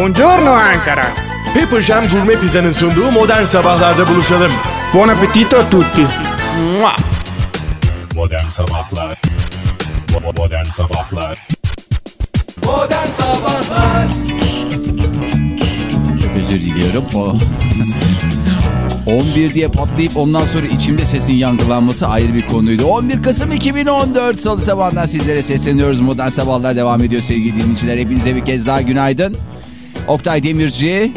Buongiorno Ankara. Pepper Jam Gourmet Pizza'nın sunduğu modern sabahlarda buluşalım. Buon appetito a tutti. Mua! Modern Sabahlar Bo- Modern Sabahlar Çok özür diliyorum. O 11 diye patlayıp ondan sonra içimde sesin yankılanması ayrı bir konuydu. 11 Kasım 2014 Salı sabahından sizlere sesleniyoruz. Modern Sabahlar devam ediyor sevgili dinleyiciler. Hepinize bir kez daha günaydın. Oktay Demirci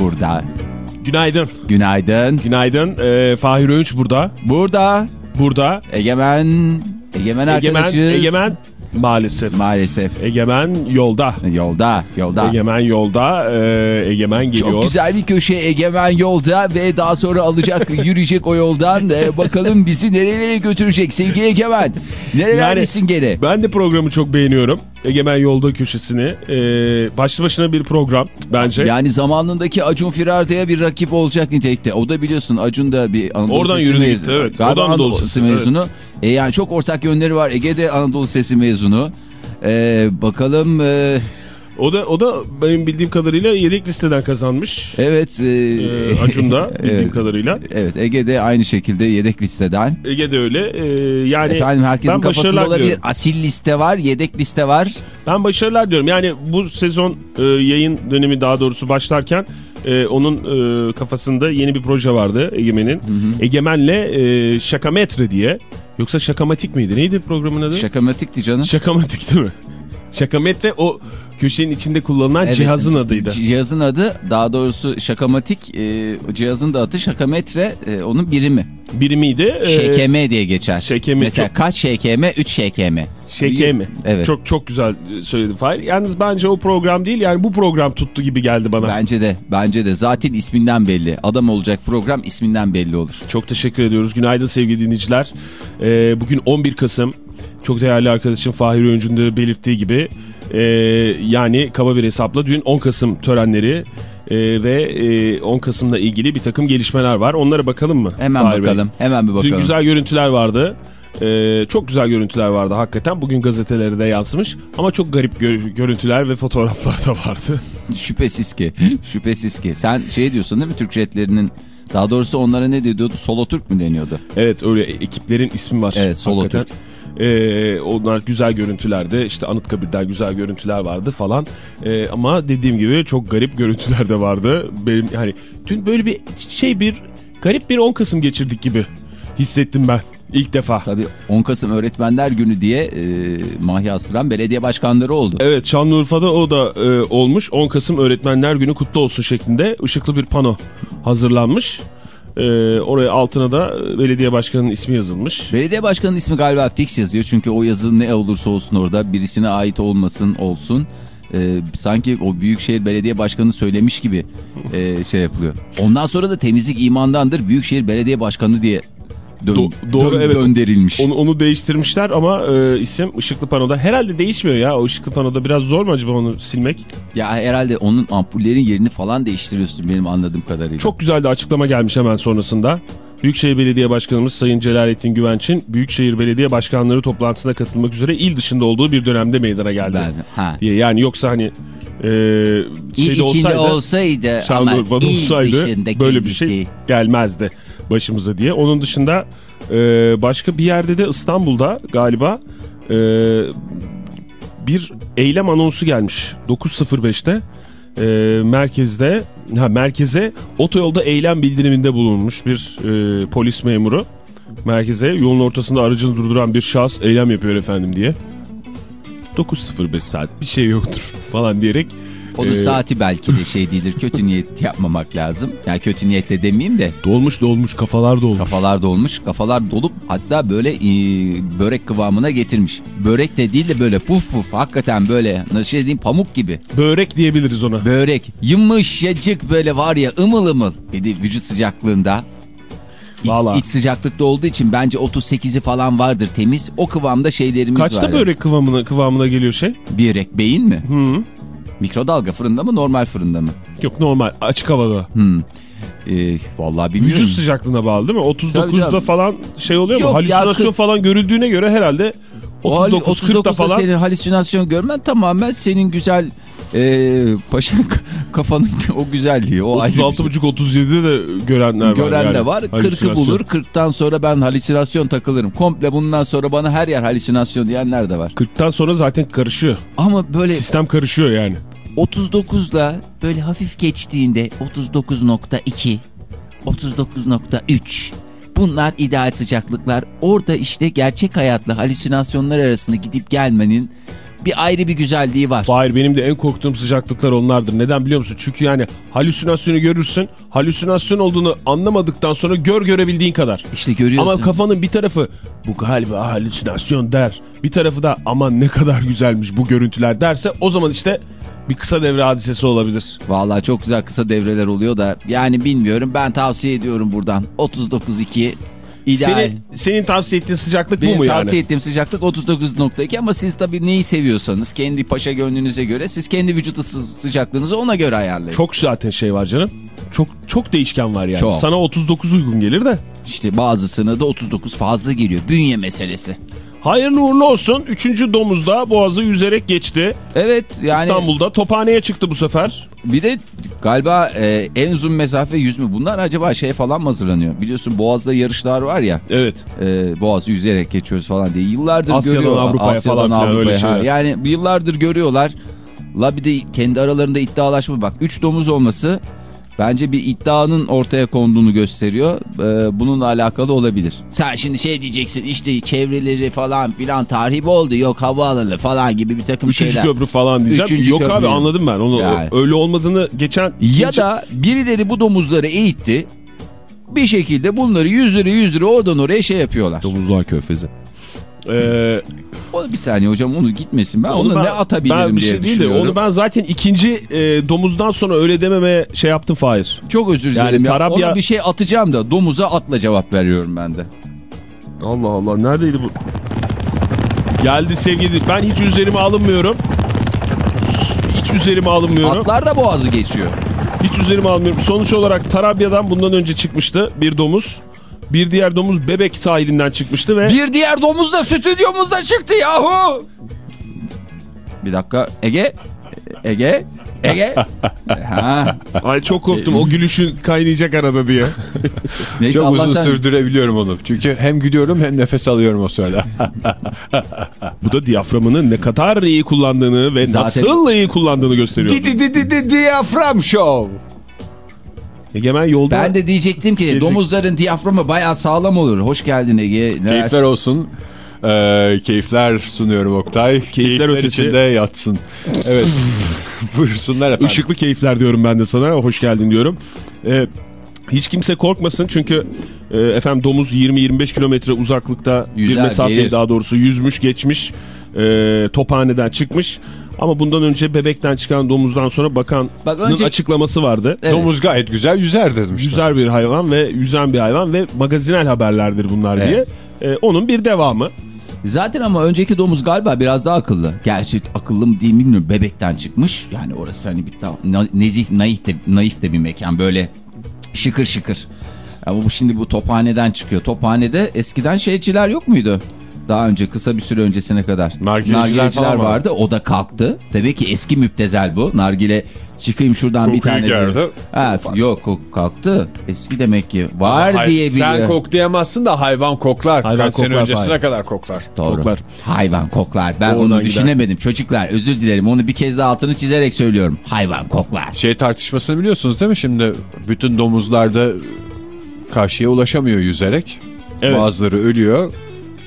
burada. Günaydın. Günaydın. Günaydın. Ee, Fahir Öğünç burada. Burada Burada. Egemen Egemen Egemen, arkadaşız. Egemen maalesef. Maalesef. Egemen yolda. Yolda, yolda. Egemen yolda. Ee, Egemen geliyor. Çok güzel bir köşe Egemen yolda ve daha sonra alacak, yürüyecek o yoldan. Ee, bakalım bizi nerelere götürecek sevgili Egemen. Nerelerdesin gene? Ben de programı çok beğeniyorum. Egemen Yolda köşesini. Ee, başlı başına bir program bence. Yani zamanındaki Acun Firarda'ya bir rakip olacak nitelikte. O da biliyorsun Acun da bir Anadolu Oradan yürüdü mezunu. gitti, evet. Galiba O da Anadolu, Sesi, evet. E yani çok ortak yönleri var. Ege'de Anadolu Sesi mezunu. Ee, bakalım e, O da o da benim bildiğim kadarıyla yedek listeden kazanmış. evet e, Ee, Acun da bildiğim Evet. kadarıyla. evet Ege'de aynı şekilde yedek listeden. Ege de öyle. Ee, yani Efendim herkesin kafasında olabilir. Asil liste var, yedek liste var. Ben başarılar diyorum. Yani bu sezon e, yayın dönemi daha doğrusu başlarken e, onun e, kafasında yeni bir proje vardı Egemen'in. Egemen'le e, Şakametre diye. Yoksa Şakamatik miydi? Neydi programın adı? Şakamatikti canım. Şakamatik değil mi? Şakametre o köşenin içinde kullanılan Evet. cihazın adıydı. Cihazın adı daha doğrusu şakamatik e, cihazın da adı şakametre e, onun birimi. Birimiydi. Ee, ŞKM diye geçer. ŞKM Mesela çok- kaç ŞKM? 3 ŞKM. Şeke mi? Evet. Çok çok güzel söyledin Fahir. Yalnız bence o program değil yani bu program tuttu gibi geldi bana. Bence de bence de zaten isminden belli. Adam olacak program isminden belli olur. Çok teşekkür ediyoruz. Günaydın sevgili dinleyiciler. Ee, bugün 11 Kasım. Çok değerli arkadaşım Fahir Öncü'nün de belirttiği gibi. ee, yani kaba bir hesapla dün 10 Kasım törenleri ee, ve ee, 10 Kasım'la ilgili bir takım gelişmeler var. Onlara bakalım mı? Hemen Fahir Bey? bakalım. Hemen bir bakalım. Dün güzel görüntüler vardı. Ee, çok güzel görüntüler vardı hakikaten. Bugün gazetelere de yansımış. Ama çok garip gö- görüntüler ve fotoğraflar da vardı. Şüphesiz ki. Şüphesiz ki. Sen şey diyorsun değil mi Türk jetlerinin daha doğrusu onlara ne diyordu? Solo Türk mü deniyordu? Evet öyle ekiplerin ismi var. Evet, Solo Hakikaten. Ee, onlar güzel görüntülerdi. İşte Anıtkabir'den güzel görüntüler vardı falan. Ee, ama dediğim gibi çok garip görüntüler de vardı. Benim hani dün böyle bir şey bir garip bir 10 Kasım geçirdik gibi hissettim ben ilk defa. Tabii 10 Kasım Öğretmenler Günü diye e, mahya asıran belediye başkanları oldu. Evet Şanlıurfa'da o da e, olmuş. 10 Kasım Öğretmenler Günü kutlu olsun şeklinde ışıklı bir pano hazırlanmış. E, oraya altına da belediye başkanının ismi yazılmış. Belediye başkanının ismi galiba fix yazıyor. Çünkü o yazı ne olursa olsun orada birisine ait olmasın olsun. Ee, sanki o Büyükşehir Belediye Başkanı söylemiş gibi e, şey yapılıyor. Ondan sonra da temizlik imandandır Büyükşehir Belediye Başkanı diye dön, Do- doğru, dön- evet. döndürülmüş. Onu, onu değiştirmişler ama e, isim ışıklı panoda. Herhalde değişmiyor ya o ışıklı panoda. Biraz zor mu acaba onu silmek? Ya herhalde onun ampullerin yerini falan değiştiriyorsun benim anladığım kadarıyla. Çok güzel de açıklama gelmiş hemen sonrasında. Büyükşehir Belediye Başkanımız Sayın Celalettin Güvenç'in Büyükşehir Belediye Başkanları toplantısına katılmak üzere il dışında olduğu bir dönemde meydana geldi. Ben- ha. Diye. Yani yoksa hani e, İl şeyde içinde olsaydı, olsaydı ama il olsaydı dışında böyle bir şey gelmezdi başımıza diye. Onun dışında e, başka bir yerde de İstanbul'da galiba e, bir eylem anonsu gelmiş 9.05'te e, merkezde ha, merkeze otoyolda eylem bildiriminde bulunmuş bir e, polis memuru. Merkeze yolun ortasında aracını durduran bir şahıs eylem yapıyor efendim diye. 9.05 saat bir şey yoktur falan diyerek Onun e, saati belki de şey değildir. Kötü niyet yapmamak lazım. Yani kötü niyetle demeyeyim de dolmuş dolmuş kafalar dolmuş. kafalar dolmuş. Kafalar dolup hatta böyle e, börek kıvamına getirmiş. Börek de değil de böyle puf puf hakikaten böyle nasıl şey diyeyim pamuk gibi. Börek diyebiliriz ona. Börek yumuşacık böyle var ya ımıl ımıl. Bir de vücut sıcaklığında. İç, Vallahi. iç sıcaklıkta olduğu için bence 38'i falan vardır temiz. O kıvamda şeylerimiz var. Kaçta yani. börek kıvamına, kıvamına geliyor şey? Börek beyin mi? Hı. Mikrodalga fırında mı normal fırında mı? Yok normal açık havada. Ee, vallahi bilmiyorum. Vücut sıcaklığına bağlı değil mi? Tabii 39'da canım. falan şey oluyor mu? Yok ya, Halüsinasyon kırk- falan görüldüğüne göre herhalde O hali- 39 40'da 39'da falan. senin halüsinasyon görmen tamamen senin güzel Ee, paşa kafanın o güzelliği o ayrı bir şey. 36,5-37'de de görenler var. Gören yani. de var. 40'ı Halüsinasyon. bulur. 40'tan sonra ben halüsinasyon takılırım. Komple bundan sonra bana her yer halüsinasyon diyenler de var. 40'tan sonra zaten karışıyor. Ama böyle Sistem karışıyor yani. 39'la böyle hafif geçtiğinde 39.2, 39.3 bunlar ideal sıcaklıklar. Orada işte gerçek hayatla halüsinasyonlar arasında gidip gelmenin bir ayrı bir güzelliği var. Hayır benim de en korktuğum sıcaklıklar onlardır. Neden biliyor musun? Çünkü yani halüsinasyonu görürsün. Halüsinasyon olduğunu anlamadıktan sonra gör görebildiğin kadar. İşte görüyorsun. Ama kafanın bir tarafı bu galiba halüsinasyon der. Bir tarafı da aman ne kadar güzelmiş bu görüntüler derse o zaman işte bir kısa devre hadisesi olabilir. Vallahi çok güzel kısa devreler oluyor da yani bilmiyorum ben tavsiye ediyorum buradan 39.2 ideal. Senin, senin tavsiye ettiğin sıcaklık Benim bu mu yani? tavsiye ettiğim sıcaklık 39.2 ama siz tabii neyi seviyorsanız kendi paşa gönlünüze göre siz kendi vücut ısı sıcaklığınızı ona göre ayarlayın. Çok zaten şey var canım. Çok çok değişken var yani. Çok. Sana 39 uygun gelir de. İşte bazısına da 39 fazla geliyor. Bünye meselesi. Hayırlı uğurlu olsun. Üçüncü domuzda boğazı yüzerek geçti. Evet yani İstanbul'da tophaneye çıktı bu sefer. bir de galiba e, en uzun mesafe 100 mü? Bunlar acaba şey falan mı hazırlanıyor? Biliyorsun Boğaz'da yarışlar var ya. Evet. e, Boğaz'ı yüzerek geçiyoruz falan diye. Yıllardır Asya'dan görüyorlar. Avrupa'ya falan filan öyle şeyler. Yani yıllardır görüyorlar. La bir de kendi aralarında iddialaşma bak. 3 domuz olması bence bir iddianın ortaya konduğunu gösteriyor. Ee, bununla alakalı olabilir. Sen şimdi şey diyeceksin işte çevreleri falan filan tahrip oldu. Yok havaalanı falan gibi bir takım Üçüncü şeyler. köprü falan diyeceğim. Üçüncü Yok köprü. abi anladım ben. Onu Yani. öyle olmadığını geçen Ya da birileri bu domuzları eğitti. Bir şekilde bunları 100 lira 100 lira oradan oraya şey yapıyorlar. domuzlar köfezi. Ee, O bir saniye hocam onu gitmesin. Ben onu onu ben- ne atabilirim ben bir diye şey değil de düşünüyorum. onu ben zaten ikinci e, domuzdan sonra öyle dememeye şey yaptım Fahir. Çok özür Yani dilerim ya. Tarabya- Ona bir şey atacağım da domuza atla cevap veriyorum ben de. Allah Allah neredeydi bu? Geldi sevgili. Ben hiç üzerime alınmıyorum. Hiç üzerime alınmıyorum. Atlar da boğazı geçiyor. Hiç üzerime almıyorum. Sonuç olarak Tarabya'dan bundan önce çıkmıştı bir domuz. Bir diğer domuz Bebek sahilinden çıkmıştı ve Bir diğer domuz da stüdyomuzda çıktı yahu. Bir dakika Ege. Ege. Ege. ha. ay çok korktum o gülüşün kaynayacak arada diye. Neyse Çok uzun Allah'tan- sürdürebiliyorum onu. Çünkü hem gülüyorum hem nefes alıyorum o sırada. Bu da diyaframını ne kadar iyi kullandığını ve Zaten- nasıl iyi kullandığını gösteriyor. Di di di di di Diyafram Show. Egemen yolda Ben de diyecektim ki domuzların diyaframı bayağı sağlam olur. Hoş geldin Ege. Neler- Keyifler olsun. Ee, keyifler sunuyorum Oktay. Keyifler, ötesi. içinde yatsın. Evet. Buyursunlar efendim. ışıklı keyifler diyorum ben de sana. Hoş geldin diyorum. Ee, hiç kimse korkmasın çünkü e, efendim domuz 20-25 kilometre uzaklıkta bir Yüzer, mesafeyi gelir. daha doğrusu yüzmüş geçmiş e, tophaneden çıkmış. Ama bundan önce bebekten çıkan domuzdan sonra bakanın Bak önce- açıklaması vardı. Evet. Domuz gayet güzel yüzer dedim işte. Yüzer bir hayvan ve yüzen bir hayvan ve magazinel haberlerdir bunlar Evet. diye. E, onun bir devamı. Zaten ama önceki domuz galiba biraz daha akıllı. Gerçi akıllı mı değil mi bilmiyorum. Bebekten çıkmış. Yani orası hani bir daha na- nezih, naif de, naif de bir mekan. Böyle şıkır şıkır. Ama bu şimdi bu tophaneden çıkıyor. Tophanede eskiden şeyciler yok muydu? Daha önce kısa bir süre öncesine kadar. Nargileciler vardı. O da kalktı. Demek ki eski müptezel bu. Nargile çıkayım şuradan bir Kokuyu tane. gördü. Ha, yok kok- kalktı. Eski demek ki. Var diye biliyor. Sen koklayamazsın da hayvan koklar. Hayvan Kaç sene koklar, öncesine hayır. kadar koklar. Doğru. Koklar. Hayvan koklar. Ben Oradan onu gider. düşünemedim. Çocuklar özür dilerim. Onu bir kez daha altını çizerek söylüyorum. Hayvan koklar. Şey tartışmasını biliyorsunuz değil mi? Şimdi bütün domuzlarda karşıya ulaşamıyor yüzerek. Evet. Bazıları ölüyor.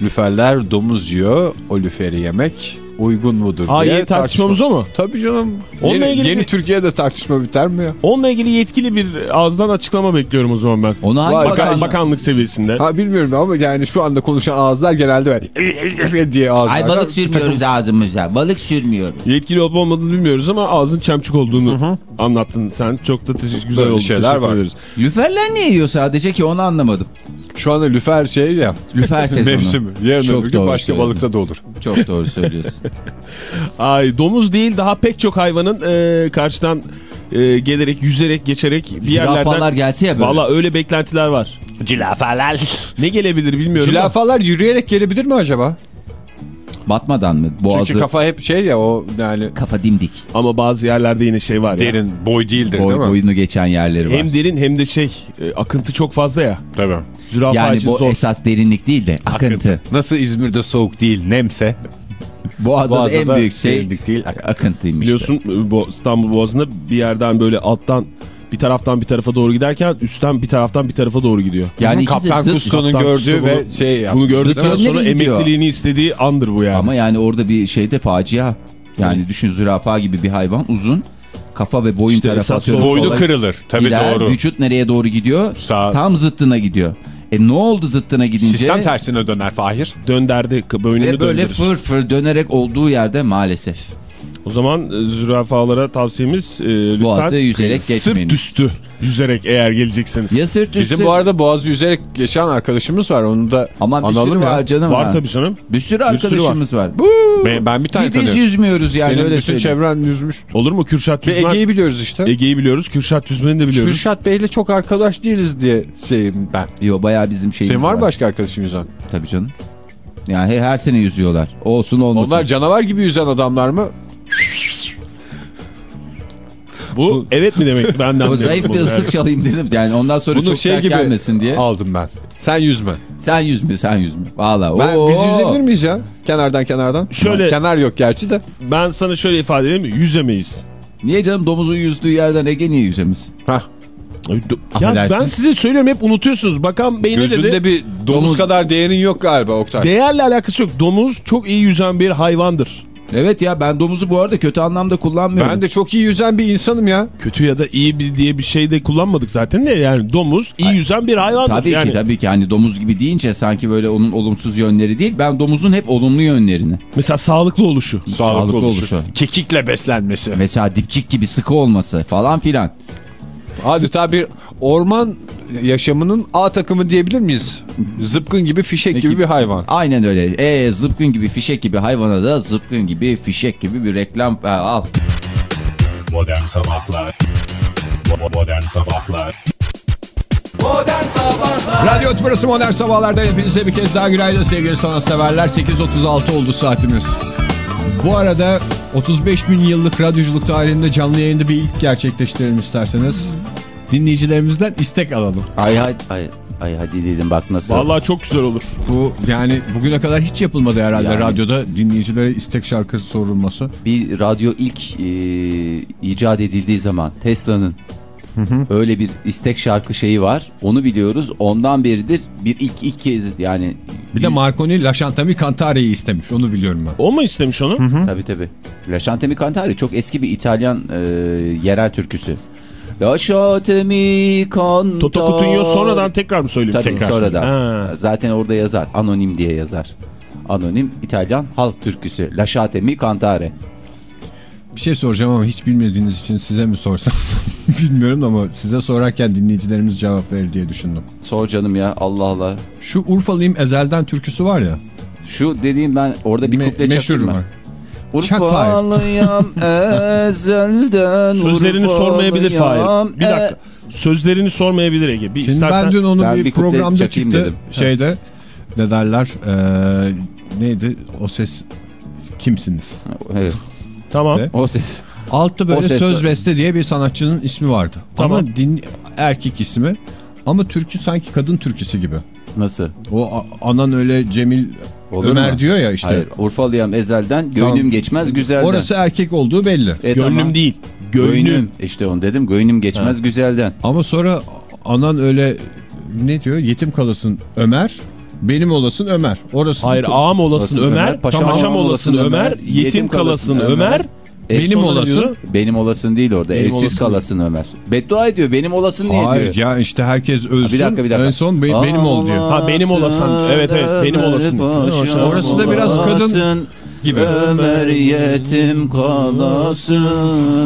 Lüferler domuz yiyor. O lüferi yemek uygun mudur Aa, diye tartışmamız o mu? Tabii canım. Onunla yeni, ilgili yeni bir- Türkiye'de tartışma biter mi ya? Onunla ilgili yetkili bir ağızdan açıklama bekliyorum o zaman ben. Onu hangi Bakan- bakan? bakanlık seviyesinde. Ha bilmiyorum ama yani şu anda konuşan ağızlar genelde böyle diye ağızlar. Ay balık sürmüyoruz ağzımıza. Balık sürmüyoruz. Yetkili olup olmadığını bilmiyoruz ama ağzın çemçük olduğunu anlattın sen. Çok da güzel Böyle oldu. şeyler var. Lüferler ne yiyor sadece ki onu anlamadım. Şu anda lüfer şey ya. Lüfer sezonu. Mevsimi. Yarın Çok öbür gün başka balıkta da olur. Çok doğru söylüyorsun. Ay domuz değil daha pek çok hayvanın e, karşıdan e, gelerek, yüzerek, geçerek bir Zürafalar yerlerden... gelse ya böyle. Valla öyle beklentiler var. Cilafalar. Ne gelebilir bilmiyorum. da. Cilafalar yürüyerek gelebilir mi acaba? Batmadan mı? Boğazı Çünkü kafa hep şey ya o yani kafa dimdik. Ama bazı yerlerde yine şey var ya. derin boy değildir Boy, değil mi? boyunu geçen yerleri var. Hem derin hem de şey e, akıntı çok fazla ya. Tabii. Zürafa yani bu zor. esas derinlik değil de akıntı. Nasıl İzmir'de soğuk değil nemse. Boğazda, da en Boğaz'da büyük şey değil. akıntıymış. Biliyorsun e, bu İstanbul Boğazı'nda bir yerden böyle alttan bir taraftan bir tarafa doğru giderken üstten bir taraftan bir tarafa doğru gidiyor. Yani ikisi Kaptan Kusto'nun gördüğü Kusto ve bunu- şey yaptı. Bunu gördükten sonra emekliliğini istediği andır bu yani. Ama yani orada bir şeyde facia. Yani düşün zürafa gibi bir hayvan uzun. Kafa ve boyun İşte tarafa esas atıyorum. Boynu sola kırılır. Tabii gider, doğru. Vücut nereye doğru gidiyor? Sağ. Tam zıttına gidiyor. E ne oldu zıttına gidince? Sistem tersine döner Fahir. Dönderdi boynunu Ve böyle döndürür. fır fır dönerek olduğu yerde maalesef. O zaman e, zürafalara tavsiyemiz e, lütfen Boğazı yüzerek geçmeyin. sırt üstü yüzerek eğer gelecekseniz. Ya sırt üstü. Bizim bu arada Boğaz'ı yüzerek geçen arkadaşımız var. Onu da Ama bir analım sürü ya. var canım. Var ha. tabii canım. Bir sürü Bir sürü arkadaşımız var. Ben, ben bir tane Bir biz tanıyorum. yüzmüyoruz yani Senin öyle bütün söyleyeyim. çevren yüzmüş. Olur mu Kürşat Ve Tüzmen? Ege'yi biliyoruz işte. Ege'yi biliyoruz. Kürşat Tüzmen'i de biliyoruz. Kürşat Bey'le çok arkadaş değiliz diye şeyim ben. Yo bayağı bizim şeyimiz Senin var mı başka arkadaşın yüzen? Tabii canım. Yani he- her sene yüzüyorlar. Olsun olmasın. Onlar canavar gibi yüzen adamlar mı? Bu evet mi demek? Ben de anlıyorum zayıf bir ıslık çalayım dedim. Yani ondan sonra Bunu çok şey sert gibi gelmesin diye. aldım ben. Sen yüzme. Sen yüzme sen yüzme. Valla. Ben, oo. biz yüzebilir miyiz ya? Kenardan kenardan. Şöyle- Kenar yok gerçi de. Ben sana şöyle ifade edeyim mi? Yüzemeyiz. Niye canım domuzun yüzdüğü yerden Ege niye yüzemez? Hah. Ya Affedersin. ben size söylüyorum hep unutuyorsunuz. Bakan Bey ne dedi? Gözünde bir domuz, kadar değerin yok galiba Oktay. Değerle alakası yok. Domuz çok iyi yüzen bir hayvandır. Evet ya ben domuzu bu arada kötü anlamda kullanmıyorum. ben de çok iyi yüzen bir insanım ya. Kötü ya da iyi bir diye bir şey de kullanmadık zaten de yani domuz iyi yüzen bir hayvandır. Tabii yani. ki tabii ki hani domuz gibi deyince sanki böyle onun olumsuz yönleri değil. Ben domuzun hep olumlu yönlerini. Mesela sağlıklı oluşu. Sağlıklı oluşu. Kekikle beslenmesi. Mesela dipçik gibi sıkı olması falan filan. Adeta bir orman yaşamının A takımı diyebilir miyiz? Zıpkın gibi fişek gibi bir hayvan. Aynen öyle. E zıpkın gibi fişek gibi hayvana da zıpkın gibi fişek gibi bir reklam Ha, al. Modern Sabahlar Bo- Modern Sabahlar Radyo Tübrası Modern Sabahlar'dan hepinize bir kez daha günaydın sevgili sanatseverler. 8.36 oldu saatimiz. Bu arada 35 bin yıllık radyoculuk tarihinde canlı yayında bir ilk gerçekleştirelim isterseniz. Dinleyicilerimizden istek alalım. Ay ay ay. Ay hadi dedim bak nasıl. Vallahi çok güzel olur. Bu yani bugüne kadar hiç yapılmadı herhalde Yani. radyoda dinleyicilere istek şarkı sorulması. Bir radyo ilk e, icat edildiği zaman Tesla'nın öyle bir istek şarkı şeyi var. Onu biliyoruz. Ondan beridir bir ilk ilk kez yani. Bir de Marconi La Chantami Cantare'yi istemiş onu biliyorum ben. O mu istemiş onu? Tabii tabii. Lasciatemi Cantare çok eski bir İtalyan e, yerel türküsü. Lasciatemi Cantare. Toto Cutugno sonradan tekrar mı söyleyeyim? Tabii tekrar sonradan. Ha. Zaten orada yazar. Anonim diye yazar. Anonim İtalyan halk türküsü. Lasciatemi Cantare. Bir şey soracağım ama hiç bilmediğiniz için size mi sorsam bilmiyorum ama size sorarken dinleyicilerimiz cevap verir diye düşündüm. Sor canım ya Allah Allah. Şu Urfalıyım Ezel'den türküsü var ya. Şu dediğim ben orada bir me- kuple meşhur çakayım var. ben. Urfalıyam ezelden Sözlerini sormayabilir Fahir. Bir dakika. Sözlerini sormayabilir Ege. Bir Şimdi istersen... ben dün onu Ben bir, bir programda çıktı. dedim. Şeyde ne derler ee, neydi o ses kimsiniz? e, Evet, Tamam. O ses. Altta böyle ses- Söz Beste diye bir sanatçının ismi vardı. Tamam. Ama din, erkek ismi. Ama türkü sanki kadın türküsü gibi. Nasıl? O anan öyle Cemil Olur Ömer mu? diyor ya işte. Hayır Urfalıyam ezelden gönlüm Tamam. geçmez güzelden. Orası erkek olduğu belli. E, Gönlüm tamam. değil. Gönlüm. Gönlüm. İşte onu dedim gönlüm geçmez güzelden. Ama sonra anan öyle ne diyor? Yetim kalasın Ömer. Benim olasın Ömer. Orası Hayır ağam olasın Ömer, Ömer, paşam paşam, olasın olasın Ömer, Ömer, yetim kalasın Ömer. E, Benim olasın. diyor, Benim olasın değil orada. Benim Evsiz olasın. kalasın Ömer. Beddua ediyor. Benim olasın niye Hayır diyor. ya işte herkes ölsün. bir dakika, bir dakika. En son be- benim ol diyor. Ha, benim olasın. Evet, evet, benim olasın. Orası da biraz kadın olasın. Gibi. Ömer yetim kalasın.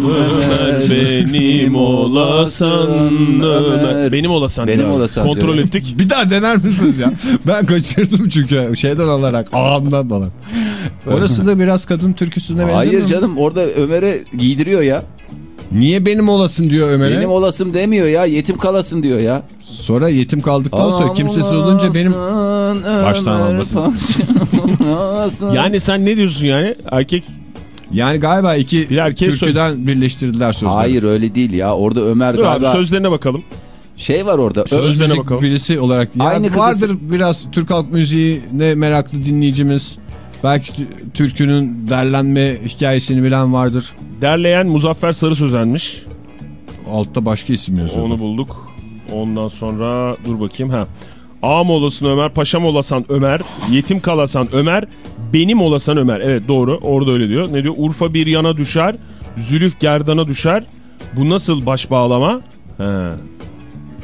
Ömer benim olasın Ömer. Benim olasın. Benim diyor. olasın Kontrol diyor. ettik. Bir daha dener misiniz ya? ben kaçırdım çünkü şeyden olarak ağamdan dolayı. Orası da biraz kadın türküsüne benzemiyor Hayır canım orada Ömer'e giydiriyor ya. Niye benim olasın diyor Ömer'e. Benim olasım demiyor ya yetim kalasın diyor ya. Sonra yetim kaldıktan sonra kimsesiz olunca benim baştan almasın. Yani sen ne diyorsun yani? Erkek yani galiba iki Bir erkeğe türküden birleştirdiler sözleri. Hayır öyle değil ya. Orada Ömer dur abi galiba sözlerine bakalım. şey var orada. Söz Sözlerine bakalım. birisi olarak. Ya Aynı kızı- vardır biraz Türk halk müziğine meraklı dinleyicimiz. Belki tü- türkünün derlenme hikayesini bilen vardır. Derleyen Muzaffer Sarı Sözenmiş. Altta başka isim yazıyor. Onu bulduk. Ondan sonra dur bakayım ha. Ağam olasın Ömer, paşam olasan Ömer, yetim kalasan Ömer, benim olasan Ömer. Evet doğru orada öyle diyor. Ne diyor? Urfa bir yana düşer, zülüf gerdana düşer. Bu nasıl baş bağlama? He,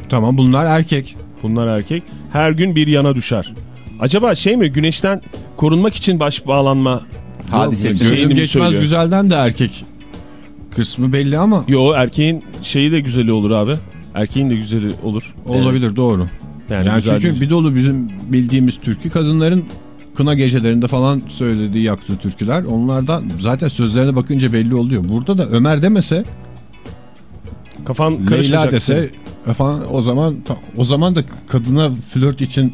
Tamam bunlar erkek. bunlar erkek. Her gün bir yana düşer. Acaba şey mi güneşten korunmak için baş bağlanma? Hadisesi. Mi geçmez söylüyor? güzelden de erkek kısmı belli ama Yo erkeğin şeyi de güzeli olur abi. Erkeğin de güzeli olur. olabilir doğru. Yani, Yani, güzel çünkü değil. bir dolu bizim bildiğimiz türkü kadınların kına gecelerinde falan söylediği yaktığı türküler. Onlardan zaten sözlerine bakınca belli oluyor. Burada da Ömer demese, kafan Leyla dese efendim, o zaman o zaman da kadına flört için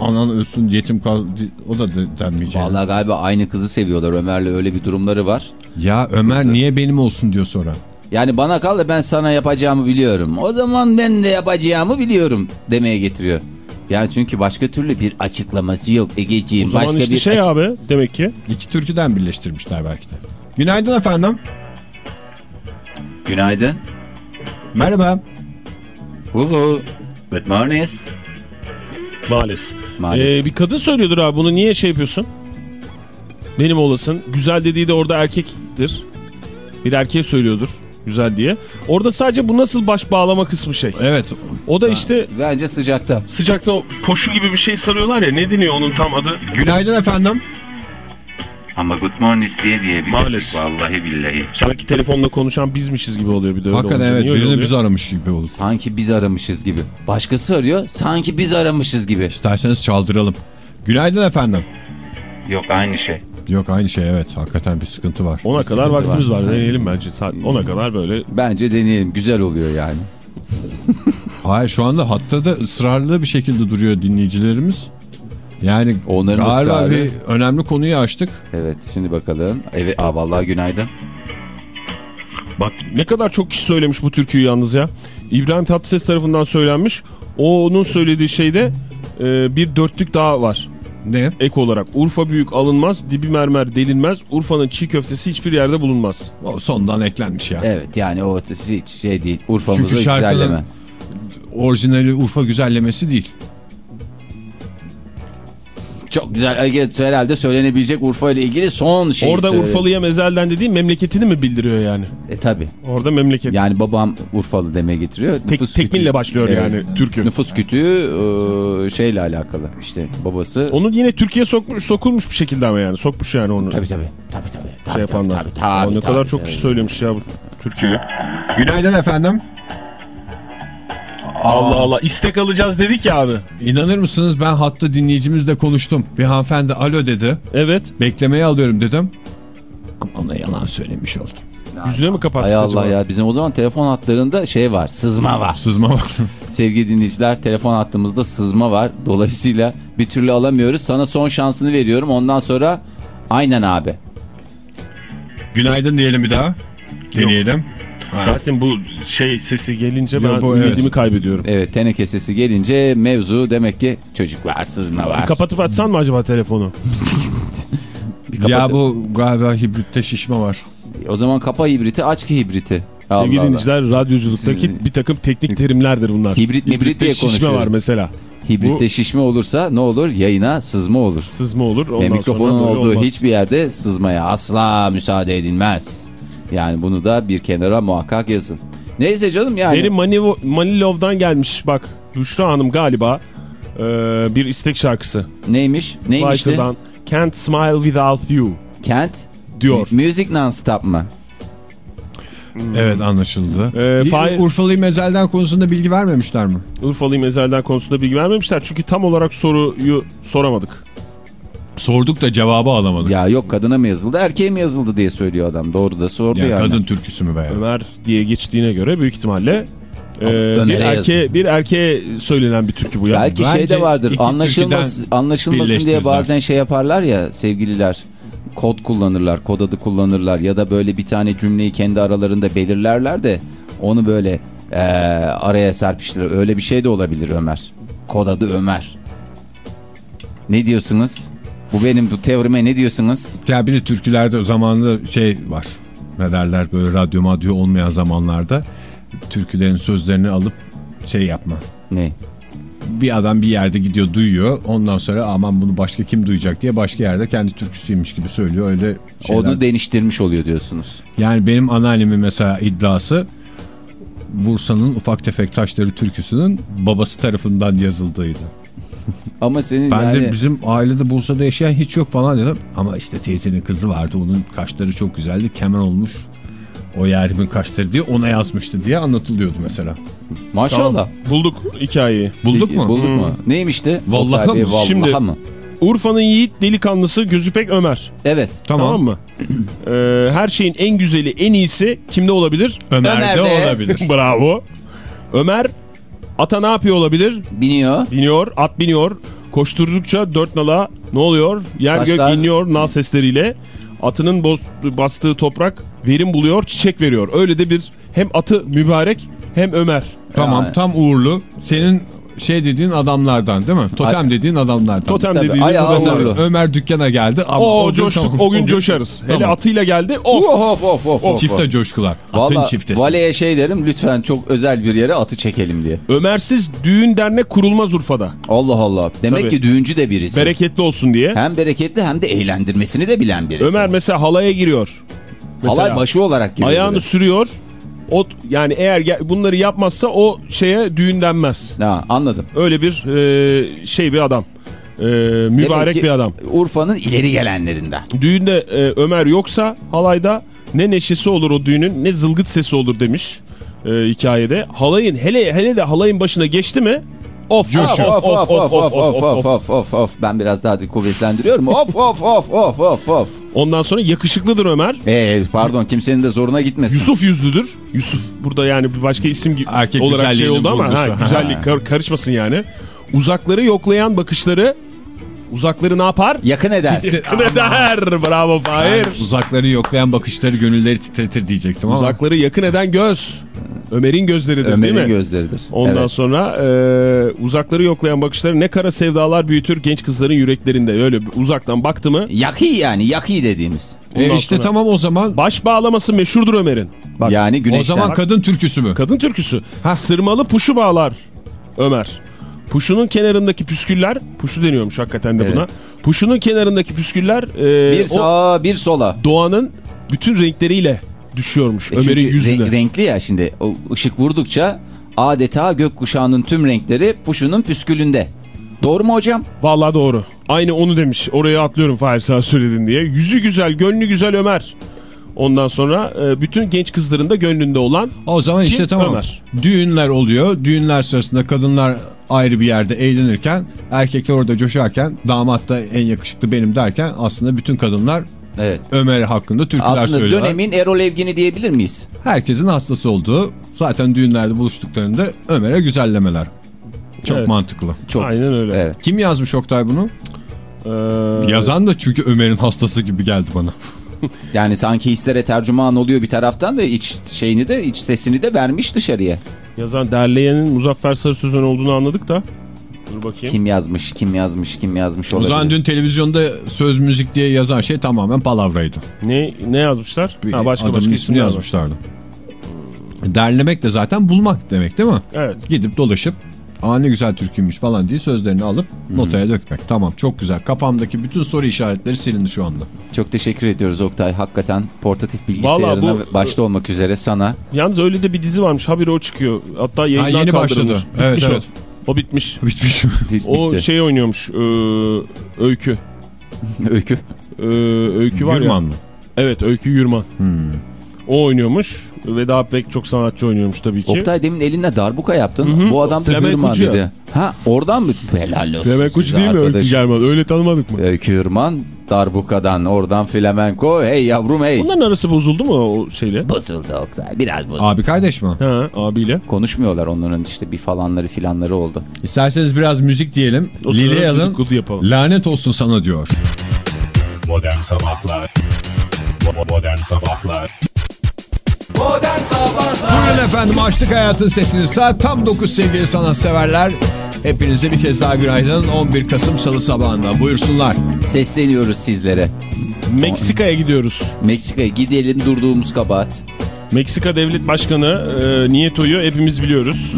anan ölsün yetim kal o da de- denmeyecek. Vallahi galiba aynı kızı seviyorlar. Ömer'le öyle bir durumları var. Ya Ömer niye benim olsun diyor sonra. Yani bana kal da ben sana yapacağımı biliyorum. O zaman ben de yapacağımı biliyorum demeye getiriyor. Yani çünkü başka türlü bir açıklaması yok Egeciğim. O zaman başka işte bir şey abi demek ki. İki türküden birleştirmişler belki de. Günaydın efendim. Günaydın. Merhaba. Uhu. Good morning. Maalesef. Maalesef. Ee, bir kadın söylüyordur abi bunu niye şey yapıyorsun? Benim olasın. Güzel dediği de orada erkektir. Bir erkeğe söylüyordur güzel diye. Orada sadece bu nasıl baş bağlama kısmı şey. Evet. O da işte Bence sıcakta. sıcakta o poşu gibi bir şey sarıyorlar ya ne deniyor onun tam adı? Günaydın efendim. Ama good morning diye diye bir Maalesef. Vallahi billahi. Sanki telefonla konuşan bizmişiz gibi oluyor bir de öyle Hakikaten olunca. evet Niye öyle birini oluyor? biz aramış gibi oldu. Sanki biz aramışız gibi. Başkası arıyor. Sanki biz aramışız gibi. İsterseniz çaldıralım. Günaydın efendim. Yok aynı şey. Yok aynı şey evet hakikaten bir sıkıntı var. Ona kadar sıkıntı vaktimiz var. var. Deneyelim bence. Saat 10'a kadar böyle. Bence deneyelim. Güzel oluyor yani. Hayır şu anda hatta da ısrarlı bir şekilde duruyor dinleyicilerimiz. Yani Onların galiba ısrarı. bir önemli konuyu açtık. Evet şimdi bakalım. Evet aa, vallahi günaydın. Bak ne kadar çok kişi söylemiş bu türküyü yalnız ya. İbrahim Tatlıses tarafından söylenmiş. O onun söylediği şeyde e, bir dörtlük daha var. Ne? Ek olarak Urfa büyük alınmaz, dibi mermer delinmez, Urfa'nın çiğ köftesi hiçbir yerde bulunmaz. O sondan eklenmiş ya. Evet yani o hiç şey değil. Urfa'mızı Çünkü şarkının- güzelleme. Orijinali Urfa güzellemesi değil. Çok güzel. Ege, herhalde söylenebilecek Urfa ile ilgili son şey. Orada söyledi. Urfalı'ya mezelden dediğim memleketini mi bildiriyor yani? E tabi. Orada memleket. Yani babam Urfalı demeye getiriyor. Tek, Nüfus tekmille kütüğü- başlıyor Evet. yani türkü. Nüfus kütüğü e, şeyle alakalı. İşte babası. Onu yine Türkiye sokmuş, sokulmuş bir şekilde ama yani. Sokmuş yani onu Tabii tabii. Tabii tabii. tabii şey yapanlar. Tabii, tabii, ne tabii, kadar çok tabii. kişi söylemiş ya bu türküyü. Günaydın efendim. Allah Allah istek alacağız dedik ya abi. İnanır mısınız ben hatta dinleyicimizle konuştum. Bir hanımefendi alo dedi. Evet. Beklemeye alıyorum dedim. Ona yalan söylemiş oldum. Yüzüne mi kapattık Hay Allah acaba? ya bizim o zaman telefon hatlarında şey var sızma var. Sızma var. Sevgili dinleyiciler telefon hattımızda sızma var. Dolayısıyla bir türlü alamıyoruz. Sana son şansını veriyorum. Ondan sonra aynen abi. Günaydın diyelim bir daha. Deneyelim. Ha. Zaten bu şey sesi gelince Yo, ben bu, ümidimi evet. kaybediyorum. Evet teneke sesi gelince mevzu demek ki çocuklar sızma var. Kapatıp açsan mı acaba telefonu? Ya bu galiba hibritte şişme var. O zaman kapa hibriti aç ki hibriti. Allah Sevgili dinleyiciler radyoculuktaki Sizin- bir takım teknik terimlerdir bunlar. Hibrit Hibritte diye şişme konuşuyorum. var mesela. Hibritte Bu- şişme olursa ne olur? Yayına sızma olur. Sızma olur. Ve Ondan mikrofonun sonra böyle olduğu olmaz. hiçbir yerde sızmaya asla müsaade edilmez. Yani bunu da bir kenara muhakkak yazın. Neyse canım yani. Benim Manivo, Manilov'dan gelmiş bak. Büşra Hanım galiba e, bir istek şarkısı. Neymiş? Neymişti? Can't Smile Without You Kent. diyor. Music non-stop mı? Evet anlaşıldı. Ee, Urfalı mezelden konusunda bilgi vermemişler mi? Urfalı mezelden konusunda bilgi vermemişler. Çünkü tam olarak soruyu soramadık. Sorduk da cevabı alamadık. Ya, Ya yok kadına mı yazıldı erkeğe mi yazıldı diye söylüyor adam. Doğru da sordu yani. kadın türküsü mü be? Ömer diye geçtiğine göre büyük ihtimalle e, Ömer'e bir erkeğe bir erkeğe söylenen bir türkü bu ya. Belki Bence şey de vardır anlaşılmaz, anlaşılmasın diye bazen şey yaparlar ya sevgililer. Kod kullanırlar, kod adı kullanırlar ya da böyle bir tane cümleyi kendi aralarında belirlerler de onu böyle eee, araya serpiştirir. Öyle bir şey de olabilir Ömer. Kod adı Ömer. Ne diyorsunuz? Bu benim bu teorime ne diyorsunuz? Ya bir de türkülerde zamanında şey var. Ne derler böyle radyo madyo olmayan zamanlarda türkülerin sözlerini alıp şey yapma. Ne? Bir adam bir yerde gidiyor duyuyor. Ondan sonra aman bunu başka kim duyacak diye başka yerde kendi türküsüymüş gibi söylüyor. Öyle şeyler. Onu değiştirmiş oluyor diyorsunuz. Yani benim anneannemin mesela iddiası Bursa'nın ufak tefek taşları türküsünün babası tarafından yazıldığıydı. Ama senin Ben yani de bizim ailede Bursa'da yaşayan hiç yok falan dedim. Ama işte teyzenin kızı vardı onun kaşları çok güzeldi. Kemer olmuş o yerimin kaşları diye ona yazmıştı diye anlatılıyordu mesela. maşallah. Tamam, bulduk hikayeyi. Bulduk mu? Bulduk mu? Neymişti? Vallahi mı? Vallahi Şimdi- mı? Urfa'nın yiğit delikanlısı Gözüpek Ömer. Evet. Tamam. Tamam, mı? Ee, her şeyin en güzeli, en iyisi kimde olabilir? Ömer, Ömer de de. olabilir. Bravo. Ömer ata ne yapıyor olabilir? Biniyor. Biniyor, at biniyor. Koşturdukça dört nala ne oluyor? Yer Saçlar- gök inliyor nal sesleriyle. Atının boz- bastığı toprak verim buluyor, çiçek veriyor. Öyle de bir hem atı mübarek hem Ömer. tamam Yani. tam uğurlu. Senin şey dediğin adamlardan değil mi? Totem dediğin adamlardan. Totem Tabii, ayağı. Mesela. Ömer dükkana geldi ama O, o gün coştuk, tamam. o gün coşarız. Hele Tamam. atıyla geldi, of. Of of of of. Çifte coşkular. Atın Valla çiftesi. valeye şey derim lütfen çok özel bir yere atı çekelim diye. Ömersiz düğün dernek kurulmaz Urfa'da. Allah Allah. Demek Tabii. ki düğüncü de birisi. Bereketli olsun diye. hem bereketli hem de eğlendirmesini de bilen birisi. Ömer mesela halaya giriyor. Mesela Halay başı olarak giriyor. ayağını böyle. sürüyor. O yani eğer bunları yapmazsa o şeye düğün denmez. Ha, anladım. Öyle bir e, şey bir adam. E, mübarek ki bir adam. Urfa'nın ileri gelenlerinden. Düğünde e, Ömer yoksa halayda ne neşesi olur o düğünün ne zılgıt sesi olur demiş e, hikayede. Halayın hele hele de halayın başına geçti mi of Of of of of of of of of of of. Ben biraz daha da kuvvetlendiriyorum. Of of of of of of. Ondan sonra yakışıklıdır Ömer. Ee, pardon kimsenin de zoruna gitmesin. Yusuf yüzlüdür. Yusuf burada yani bir başka isim gibi Erkek olarak şey oldu ama ha, güzellik kar- karışmasın yani. Uzakları yoklayan bakışları uzakları ne yapar? Yakın eder. Yakın eder. Bravo Fahir. Uzakları yoklayan bakışları gönülleri titretir diyecektim ama. Uzakları yakın eden göz. Ömer'in gözleridir değil Ömer'in mi? gözleridir. Ondan Evet. sonra e, uzakları yoklayan bakışları ne kara sevdalar büyütür genç kızların yüreklerinde. Öyle uzaktan baktı mı. Yaki yani yaki dediğimiz. E Ondan işte sonra- tamam o zaman Baş bağlaması meşhurdur Ömer'in. Bak Yani o güneşten. zaman kadın türküsü mü? kadın türküsü. Hah. Sırmalı puşu bağlar Ömer. Puşunun kenarındaki püsküller, puşu deniyormuş hakikaten de Evet. buna. Puşunun kenarındaki püsküller e, bir sağa bir sola. doğanın bütün renkleriyle düşüyormuş E Ömer'in çünkü yüzüne. re- renkli ya şimdi o ışık vurdukça adeta gökkuşağının tüm renkleri puşunun püskülünde. Doğru mu hocam? Vallahi doğru. Aynı onu demiş. Oraya atlıyorum Fahir sen söyledin diye. Yüzü güzel, gönlü güzel Ömer. Ondan sonra e, bütün genç kızların da gönlünde olan O zaman işte tamam. Ömer. Düğünler oluyor. Düğünler sırasında kadınlar ayrı bir yerde eğlenirken erkekler orada coşarken damat da en yakışıklı benim derken aslında bütün kadınlar Evet. Ömer hakkında türküler Aslında söylüyorlar. dönemin Erol Evgeni diyebilir miyiz? Herkesin hastası olduğu zaten düğünlerde buluştuklarında Ömer'e güzellemeler. Çok Evet. mantıklı. Çok. aynen öyle. Evet. Kim yazmış Oktay bunu? Ee, Yazan da çünkü Ömer'in hastası gibi geldi bana. Yani sanki hislere tercüman oluyor bir taraftan da iç şeyini de iç sesini de vermiş dışarıya. Yazan derleyenin Muzaffer Sarı Sözen olduğunu anladık da. Dur bakayım. Kim yazmış, kim yazmış, kim yazmış O olabilir. zaman dün televizyonda söz müzik diye yazan şey tamamen palavraydı. Ne ne yazmışlar? Bir Ha, başka adamın başka ismini yazmışlardı. Derlemek de zaten bulmak demek değil mi? Evet. Gidip dolaşıp aa ne güzel türküymüş falan diye sözlerini alıp notaya dökmek. Tamam çok güzel. Kafamdaki bütün soru işaretleri silindi şu anda. Çok teşekkür ediyoruz Oktay. Hakikaten portatif bilgisayarına bu- başta olmak üzere sana. Yalnız öyle de bir dizi varmış. Habire o çıkıyor. Hatta yayından Ha, yeni kaldırılmış. başladı. Evet, Bitmiş o. evet. O bitmiş. Bitmiş. O Bitti. şey oynuyormuş. e, öykü. Öykü. E, öykü var Gürman ya. mı? Evet Öykü Yürman. O oynuyormuş ve daha pek çok sanatçı oynuyormuş tabii ki. Oktay demin elinle darbuka yaptın. Hı hı. Bu adam da Hürman dedi. Ha oradan mı? Helal olsun. Flamenkocu size değil mi Öykü arkadaş. German? Öyle tanımadık mı? Öykü Hürman darbukadan oradan flamenko. Hey yavrum hey. Bunların arası bozuldu mu o şeyle? Bozuldu Oktay biraz bozuldu. Abi kardeş mi? Ha abiyle. Konuşmuyorlar onların işte bir falanları filanları oldu. İsterseniz biraz müzik diyelim. Lili yapalım. lanet olsun sana diyor. Modern Sabahlar Bo- Modern Sabahlar Buyurun efendim açtık hayatın sesini. Saat tam 9 sevgili sanatseverler. Hepinize bir kez daha günaydın. 11 Kasım Salı sabahında. Buyursunlar. Sesleniyoruz sizlere. Meksika'ya gidiyoruz. Meksika'ya gidelim durduğumuz kabahat. Meksika Devlet Başkanı e, Nieto'yu hepimiz biliyoruz.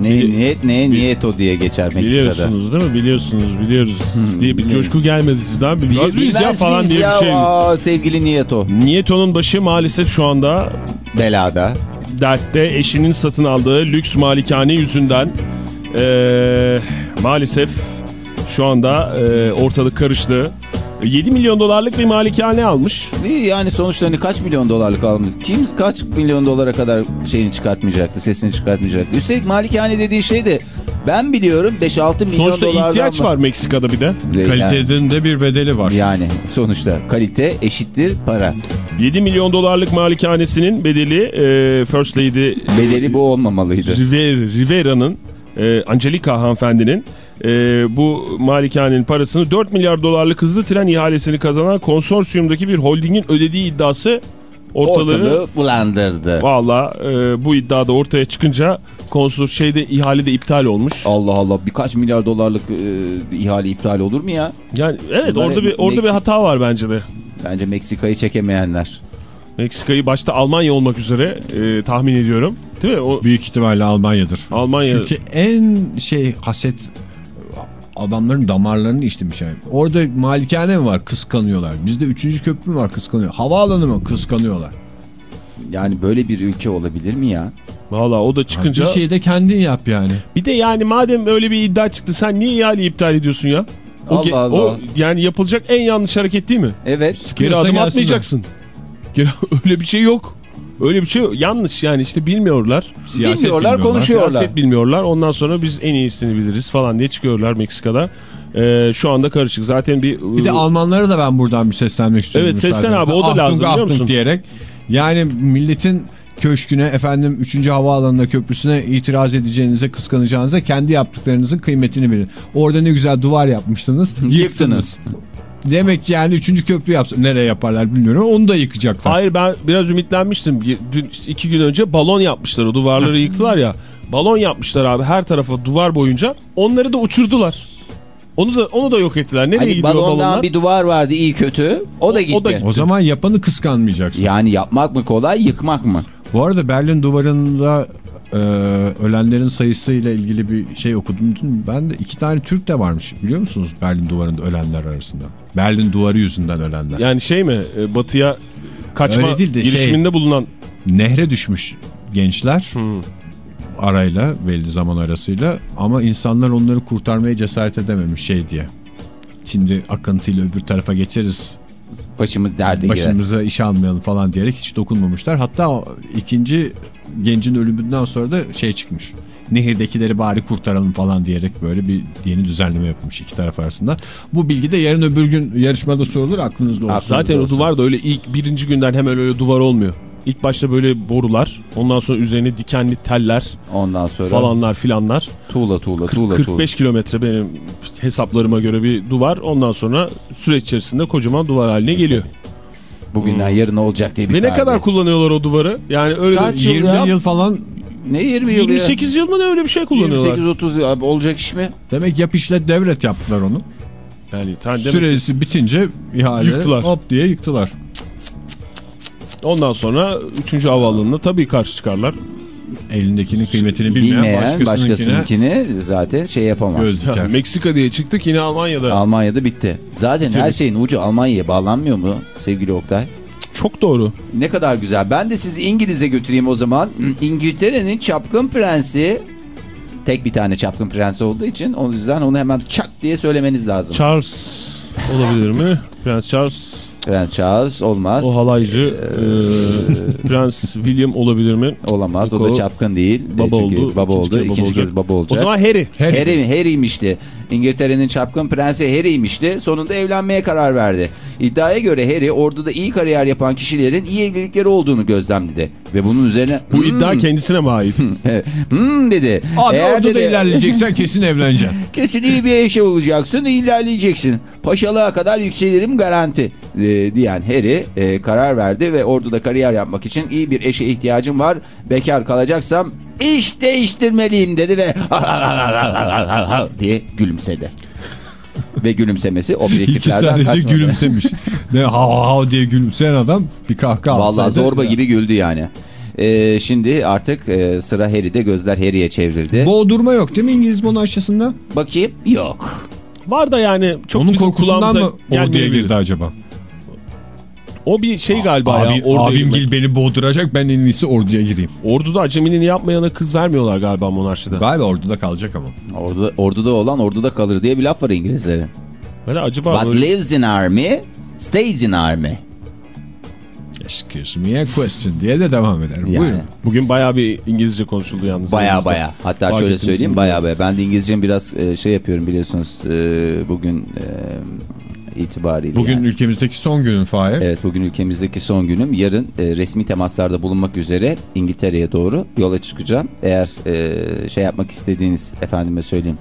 Ne niyet ne niyet o diye geçer Meksika'da. Biliyorsunuz değil mi? Biliyorsunuz, biliyoruz diye bir coşku gelmedi sizden. Bilmez Bil- miyiz ya bilmez falan diye ya? bir şey. Aa, sevgili Niyeto. Nieto'nun başı maalesef şu anda Belada. dertte eşinin satın aldığı lüks malikane yüzünden eee, maalesef şu anda eee, ortalık karıştı. 7 milyon dolarlık bir malikane almış. İyi yani sonuçta hani kaç milyon dolarlık almış? Kim kaç milyon dolara kadar şeyini çıkartmayacaktı, sesini çıkartmayacaktı. Üstelik malikane dediğin şey de ben biliyorum 5-6 milyon Sonuçta dolardan ihtiyaç var Meksika'da bir de. Ve Kalitenin de bir bedeli var. Yani, yani sonuçta kalite eşittir para. 7 milyon dolarlık malikanesinin bedeli eee, First Lady Bedeli bu olmamalıydı. River, Rivera'nın e, Angelica hanımefendinin e, bu malikanenin parasını 4 milyar dolarlık hızlı tren ihalesini kazanan konsorsiyumdaki bir holdingin ödediği iddiası ortalığı, Ortalığı bulandırdı. valla e, bu iddiada ortaya çıkınca konsor şeyde ihale de iptal olmuş. Allah Allah birkaç milyar dolarlık e, ihale iptal olur mu ya? Yani evet Bunlar orada bir orada bir hata var bence de. Bence Meksika'yı çekemeyenler. Meksika'yı başta Almanya olmak üzere e, tahmin ediyorum. Değil mi? O Büyük ihtimalle Almanya'dır. Almanya Çünkü en şey haset adamların damarlarını işlemiş yani. Orada malikane mi var kıskanıyorlar. Bizde üçüncü köprü mü var kıskanıyor. Havaalanı mı kıskanıyorlar. Yani böyle bir ülke olabilir mi ya? valla o da çıkınca Bir şeyi de kendin yap yani. Bir de yani madem öyle bir iddia çıktı sen niye ihaleyi iptal ediyorsun ya? O, Allah Allah. o yani yapılacak en yanlış hareket değil mi? Evet. Geri adım atmayacaksın. Geri, öyle bir şey yok. Öyle bir şey. Yanlış yani işte bilmiyorlar. Siyaset Bilmiyorlar, konuşuyorlar. Siyaset bilmiyorlar. Ondan sonra biz en iyisini biliriz falan diye çıkıyorlar Meksika'da. Ee, şu anda karışık. Zaten bir... Bir de Almanlara da ben buradan bir seslenmek istiyorum. Evet, seslen abi, o da Achtung, lazım, biliyor Achtung musun? diyerek. Yani milletin köşküne efendim 3. havaalanına köprüsüne itiraz edeceğinize kıskanacağınıza kendi yaptıklarınızın kıymetini bilin. Orada ne güzel duvar yapmıştınız yıktınız. Demek ki yani 3. köprü yapsın. Nereye yaparlar bilmiyorum. Onu da yıkacaklar. Hayır ben biraz ümitlenmiştim. Dün, işte iki gün önce balon yapmışlar. O duvarları yıktılar ya. Balon yapmışlar abi her tarafa duvar boyunca. Onları da uçurdular. Onu da onu da yok ettiler. Nereye Hani gidiyor balondan balonlar? bir duvar vardı iyi kötü. O da O- gitti. o da gitti. O zaman yapanı kıskanmayacaksın. Yani yapmak mı kolay yıkmak mı? Bu arada Berlin duvarında e, ölenlerin sayısıyla ilgili bir şey okudum. Ben de iki tane Türk de varmış biliyor musunuz Berlin duvarında ölenler arasında. Berlin duvarı yüzünden ölenler. Yani şey mi e, batıya kaçma Öyle değil de şey- girişiminde bulunan Nehre düşmüş gençler arayla belli zaman arasıyla ama insanlar onları kurtarmaya cesaret edememiş şey diye. Şimdi akıntıyla öbür tarafa geçeriz Başımız derde girer. başımıza iş almayalım falan diyerek hiç dokunmamışlar. Hatta o ikinci gencin ölümünden sonra da şey çıkmış. Nehirdekileri bari kurtaralım falan diyerek böyle bir yeni düzenleme yapılmış iki taraf arasında. Bu bilgi de yarın öbür gün yarışmada sorulur aklınızda olsun. Zaten o olsun. duvar da öyle ilk birinci günden hemen öyle duvar olmuyor. İlk başta böyle borular, ondan sonra üzerine dikenli teller Ondan sonra falanlar filanlar. tuğla tuğla tuğla tuğla. 45 kilometre benim hesaplarıma göre bir duvar. Ondan sonra süreç içerisinde kocaman duvar haline geliyor. Bugünden yarına olacak diye bir Ve ne kadar kullanıyorlar o duvarı? Yani öyle Kaç yıl 20 ya? yıl falan Ne 20 yıl 28 yıl mı ne öyle bir şey ya? kullanıyorlar? 28-30 abi olacak iş mi? demek yap işlet devret yaptılar onu. Yani sen Süresi bitince ihale Yıktılar. hop diye yıktılar. Ondan sonra 3. havaalanına tabii karşı çıkarlar. Elindekinin kıymetini bilmeyen, Bilmeyen başkasınınkine, başkasınınkini zaten şey yapamaz. göz diker. Meksika diye çıktık yine Almanya'da. Almanya'da bitti. Zaten her şeyin ucu Almanya'ya bağlanmıyor mu sevgili Oktay? Çok doğru. Ne kadar güzel. Ben de sizi İngiliz'e götüreyim o zaman. İngiltere'nin çapkın prensi tek bir tane çapkın prensi olduğu için o yüzden onu hemen çak diye söylemeniz lazım. Charles olabilir mi? Prens Charles Prens Charles olmaz. O halaycı e, Prens William olabilir mi? Olamaz. O Yok, da o çapkın değil. Baba Çünkü oldu. Baba İkinci oldu. kez baba İkinci olacak. kez baba O olacak. zaman Harry. Harry. Harry, Harry'mişti. İngiltere'nin çapkın prensi Harry'mişti. Sonunda evlenmeye karar verdi. İddiaya göre Harry orduda iyi kariyer yapan kişilerin iyi evlilikleri olduğunu gözlemledi. Ve bunun üzerine Bu "Hmm, iddia kendisine mi ait? hmm dedi. Abi Eğer orada da dedi, ilerleyeceksen kesin evleneceksin. Kesin iyi bir eşe olacaksın, ilerleyeceksin. Paşalığa kadar yükselirim garanti e, diyen Harry e, karar verdi ve orduda kariyer yapmak için iyi bir eşe ihtiyacım var. Bekar kalacaksam iş değiştirmeliyim dedi ve diye gülümsedi. ve gülümsemesi objektiflerden sadece kaçmadı. gülümsemiş. ne ha ha ha diye gülümseyen adam bir kahkaha Vallahi zorba gibi güldü yani. E, şimdi artık e, sıra Harry'de gözler Harry'e çevrildi. Boğdurma yok değil mi İngiliz monarşisinde? Bakayım yok. Var da yani çok Onun bizim korkusundan kulağımıza mı orduya girdi acaba? O bir şey galiba Abi, ya. Orduya abim gil beni boğduracak ben en iyisi orduya gireyim. Orduda acemiliğini yapmayana kız vermiyorlar galiba monarşide. Galiba orduda kalacak ama. Ordu, orduda olan orduda kalır diye bir laf var İngilizlerin. Böyle acaba What böyle... lives in army stays in army. Excuse me a question diye de devam ederim. Yani. Buyurun. Bugün bayağı bir İngilizce konuşuldu yalnız. Baya baya. Hatta Fark şöyle söyleyeyim baya baya. Ben de İngilizcem biraz e, şey yapıyorum biliyorsunuz e, bugün e, itibariyle. Bugün yani. ülkemizdeki son günün Fahir. Evet bugün ülkemizdeki son günüm. Yarın e, resmi temaslarda bulunmak üzere İngiltere'ye doğru yola çıkacağım. Eğer e, şey yapmak istediğiniz efendime söyleyeyim.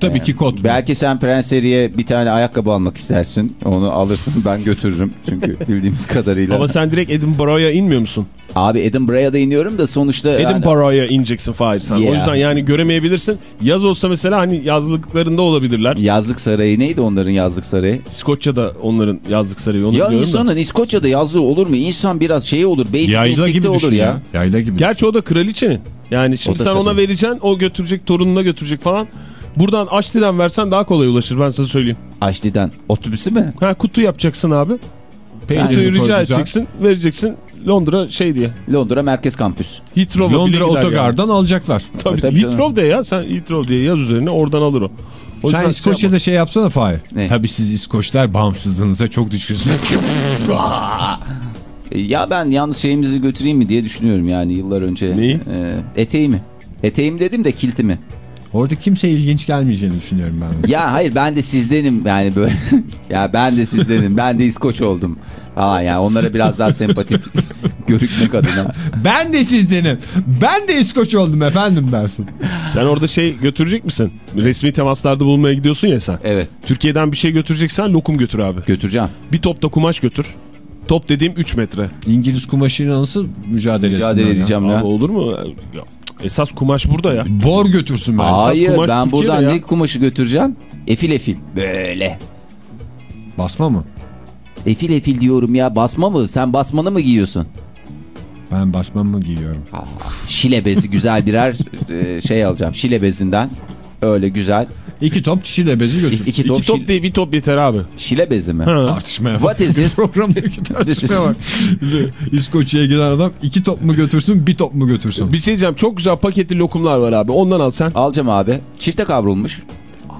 Tabii ki kot. Belki sen Prens Harry'e bir tane ayakkabı almak istersin. Onu alırsın ben götürürüm. Çünkü bildiğimiz kadarıyla. Ama sen direkt Edinburgh'a inmiyor musun? Abi Edinburgh'a da iniyorum da sonuçta... yani- Edinburgh'a ineceksin Fahir sen. Yeah. O yüzden yani göremeyebilirsin. Yaz olsa mesela hani yazlıklarında olabilirler. Yazlık sarayı neydi onların yazlık sarayı? İskoçya'da onların yazlık sarayı onu ya biliyorum da. insanın İskoçya'da yazlığı olur mu? İnsan biraz şey olur. Basic Yayla gibi olur düşün ya. ya. Yayla gibi Gerçi o da kraliçenin. Yani şimdi sen ona tabii. vereceksin o götürecek torununa götürecek falan. Buradan Açlı'dan versen daha kolay ulaşır ben sana söyleyeyim. Açlı'dan. Otobüsü mü? Ha kutu yapacaksın abi. Peynirini Kutuyu rica edeceksin vereceksin Londra şey diye. Londra Merkez Kampüs. Heathrow'a Londra otogardan alacaklar. Yani. Tabii, Tabii canım. Heathrow de ya sen Heathrow diye yaz üzerine oradan alır o. o Sen yüzden İskoçya'da şey yapsana Fahir. Ne? Tabii siz İskoçlar bağımsızlığınıza çok düşkünsünüz. Ya ben yalnız şeyimizi götüreyim mi diye düşünüyorum yani yıllar önce. Neyi? E, eteğimi. Eteğim dedim de kiltimi. Orada kimse ilginç gelmeyeceğini düşünüyorum ben. Ya hayır ben de sizdenim yani böyle. ya ben de sizdenim. Ben de İskoç oldum. Aa yani onlara biraz daha sempatik görükmek adına. ben de sizdenim. Ben de İskoç oldum efendim dersin. Sen orada şey götürecek misin? Resmi temaslarda bulunmaya gidiyorsun ya sen. Evet Türkiye'den bir şey götüreceksen lokum götür abi. götüreceğim. Bir top da kumaş götür. Top dediğim 3 metre. İngiliz kumaşıyla nasıl mücadele, Mücadele etsinler ya? edeceğim ya. Abi olur mu? Ya, esas kumaş burada ya. Bor götürsün bence. Hayır kumaş ben Türkiye'de buradan ya. ne kumaşı götüreceğim? Efil efil. Böyle. Basma mı? Efil efil diyorum ya basma mı? Sen basmanı mı giyiyorsun? Ben basmam mı giyiyorum? Şile bezi güzel birer e, şey alacağım. Şile bezinden. Öyle güzel. İki top şile bezi götür. İki, top, İki top şile, değil bir top yeter abi. şile bezi mi? Ha. Tartışmaya bak. What is this? Programdaki tartışmaya bak. İskoçya'ya giden adam iki top mu götürsün bir top mu götürsün? Bir şey diyeceğim çok güzel paketli lokumlar var abi ondan al sen. Alacağım abi. Çifte kavrulmuş.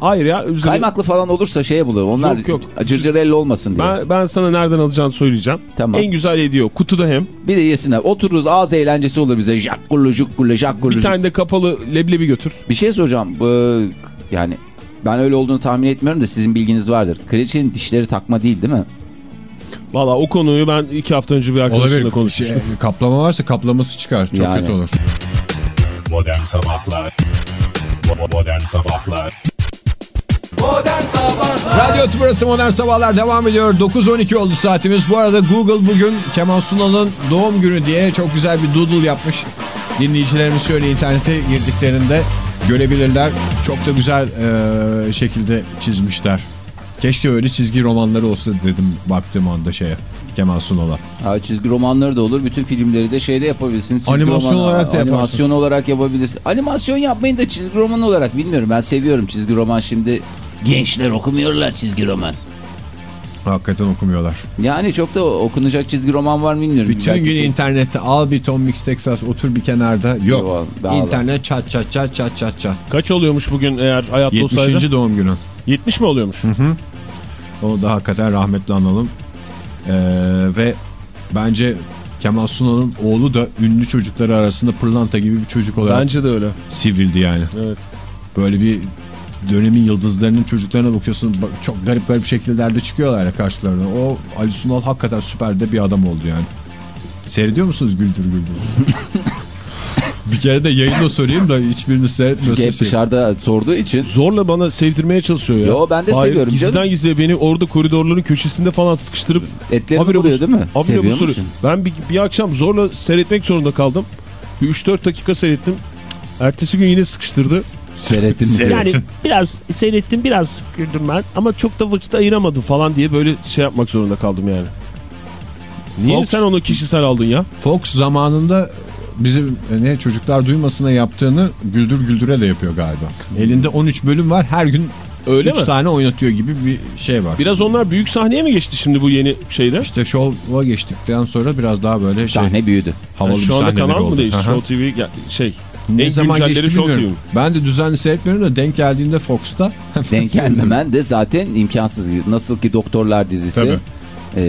Hayır ya. üzeri- Kaymaklı falan olursa şeye bulur. Onlar Yok, yok. cırcırelli olmasın diye. Ben, ben sana nereden alacağını söyleyeceğim. Tamam. En güzel hediye o. Kutuda hem. Bir de yesinler. Otururuz ağız eğlencesi olur bize. Jakkullu jukkullu jakkullu. Bir tane de kapalı leblebi götür. Bir şey soracağım. Bu, yani ben öyle olduğunu tahmin etmiyorum da sizin bilginiz vardır. Kraliçenin dişleri takma değil değil mi? Valla o konuyu ben iki hafta önce bir arkadaşımla konuşmuştum. Şey, kaplama varsa kaplaması çıkar. Çok Yani. kötü olur. Modern Sabahlar Bo- Modern Sabahlar Radyo Tübrası Modern Sabahlar devam ediyor. 9.12 oldu saatimiz. Bu arada Google bugün Kemal Sunal'ın doğum günü diye çok güzel bir doodle yapmış. Dinleyicilerimiz şöyle internete girdiklerinde görebilirler. Çok da güzel e, şekilde çizmişler. Keşke öyle çizgi romanları olsa dedim baktığım anda şeye Kemal Sunal'a. Ha, çizgi romanları da olur. Bütün filmleri de şeyde yapabilirsiniz. Çizgi Animasyon olarak da yaparsın. Animasyon olarak yapabilirsiniz. Animasyon yapmayın da çizgi roman olarak bilmiyorum. Ben seviyorum çizgi roman şimdi. Gençler okumuyorlar çizgi roman. Hakikaten okumuyorlar. Yani çok da okunacak çizgi roman var mı bilmiyorum. Bütün Belki gün çok- internette al bir Tom Mix Texas otur bir kenarda. Yok. Ben İnternet çat çat çat çat çat çat. Kaç oluyormuş bugün eğer hayatta 70. olsaydı? doğum günü. 70 mi oluyormuş? O da hakikaten rahmetli analım. Ee, ve bence Kemal Sunal'ın oğlu da ünlü çocukları arasında pırlanta gibi bir çocuk olarak Bence de öyle. sivrildi yani. Evet. Böyle bir dönemin yıldızlarının çocuklarına bakıyorsun bak, çok garip garip şekillerde çıkıyorlar ya karşılarına. O Ali Sunal hakikaten süper de bir adam oldu yani. Seyrediyor musunuz Güldür Güldür? bir kere de yayında sorayım da hiçbirini seyretmiyorsunuz. Çünkü hep dışarıda sorduğu için. Zorla bana sevdirmeye çalışıyor ya. Yo, ben de Hayır, seviyorum Gizliden canım. gizliye beni orada koridorların köşesinde falan sıkıştırıp Etlerini vuruyor bu- değil mi? habire Seviyor bu soru- musun? Ben bir, bir akşam zorla seyretmek zorunda kaldım. Bir 3-4 dakika seyrettim. Ertesi gün yine sıkıştırdı. Seyrettin mi? Yani biraz seyrettim biraz güldüm ben ama çok da vakit ayıramadım falan diye böyle şey yapmak zorunda kaldım yani. Niye Fox- sen onu kişisel aldın ya? Fox zamanında bizim e, ne çocuklar duymasına yaptığını Güldür Güldür'e de yapıyor galiba. Elinde 13 bölüm var her gün Öyle 3 mi? tane oynatıyor gibi bir şey var. Biraz onlar büyük sahneye mi geçti şimdi bu yeni şeyde? İşte şova geçtikten sonra biraz daha böyle şey Sahne büyüdü. havalı Yani bir şu anda kanal oldu. mı değişti? Show TV ya- şey. Ne en zaman geçti bilmiyorum. Ben de düzenli seyretmiyorum da denk geldiğinde Fox'ta. Denk gelmemen de zaten imkansız. Nasıl ki Doktorlar dizisi. Tabii. Ee,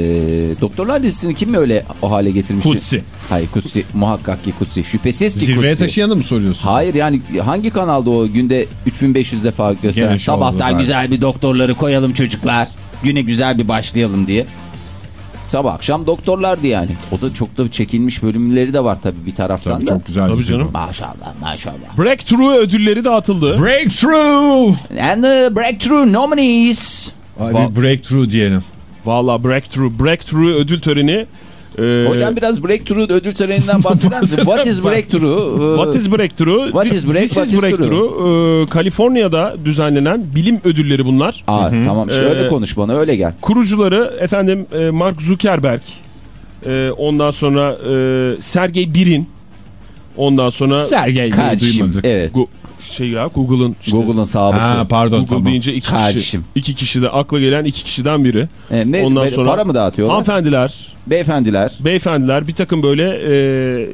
Doktorlar dizisini kim öyle o hale getirmiş? Kutsi. Hayır Kutsi muhakkak ki Kutsi. Şüphesiz ki Zirveye Kutsi. taşıyanı mı soruyorsun? Hayır yani hangi kanalda o günde 3500 defa gösteren Gene sabahtan güzel bir doktorları koyalım çocuklar. Güne güzel bir başlayalım diye. Sabah akşam doktorlardı yani. O da çok da çekilmiş bölümleri de var tabii bir taraftan Tabii da. çok güzel Tabii canım. Maşallah maşallah. Breakthrough ödülleri dağıtıldı. Breakthrough! And the breakthrough nominees. Ay, bir breakthrough diyelim. Valla Breakthrough. Breakthrough ödül töreni. E, Hocam biraz breakthrough ödül töreninden bahseder misin? What is breakthrough? Ee, What is Breakthrough? What is break, This what is Breakthrough. E, Kaliforniya'da düzenlenen bilim ödülleri bunlar. Aa, tamam şöyle Ee, konuş bana öyle gel. Kurucuları efendim e, Mark Zuckerberg. e, ondan sonra e, Sergey Brin. Ondan sonra Sergey Kardeşim. duymadık. Evet. Gu- şey ya Google'ın işte, Google'ın sahibi. Ha pardon Google tamam. deyince iki kişi, Kardeşim. iki kişi de akla gelen iki kişiden biri. E, ne, Ondan sonra para mı dağıtıyorlar? Hanımefendiler, Beyefendiler. beyefendiler bir takım böyle e,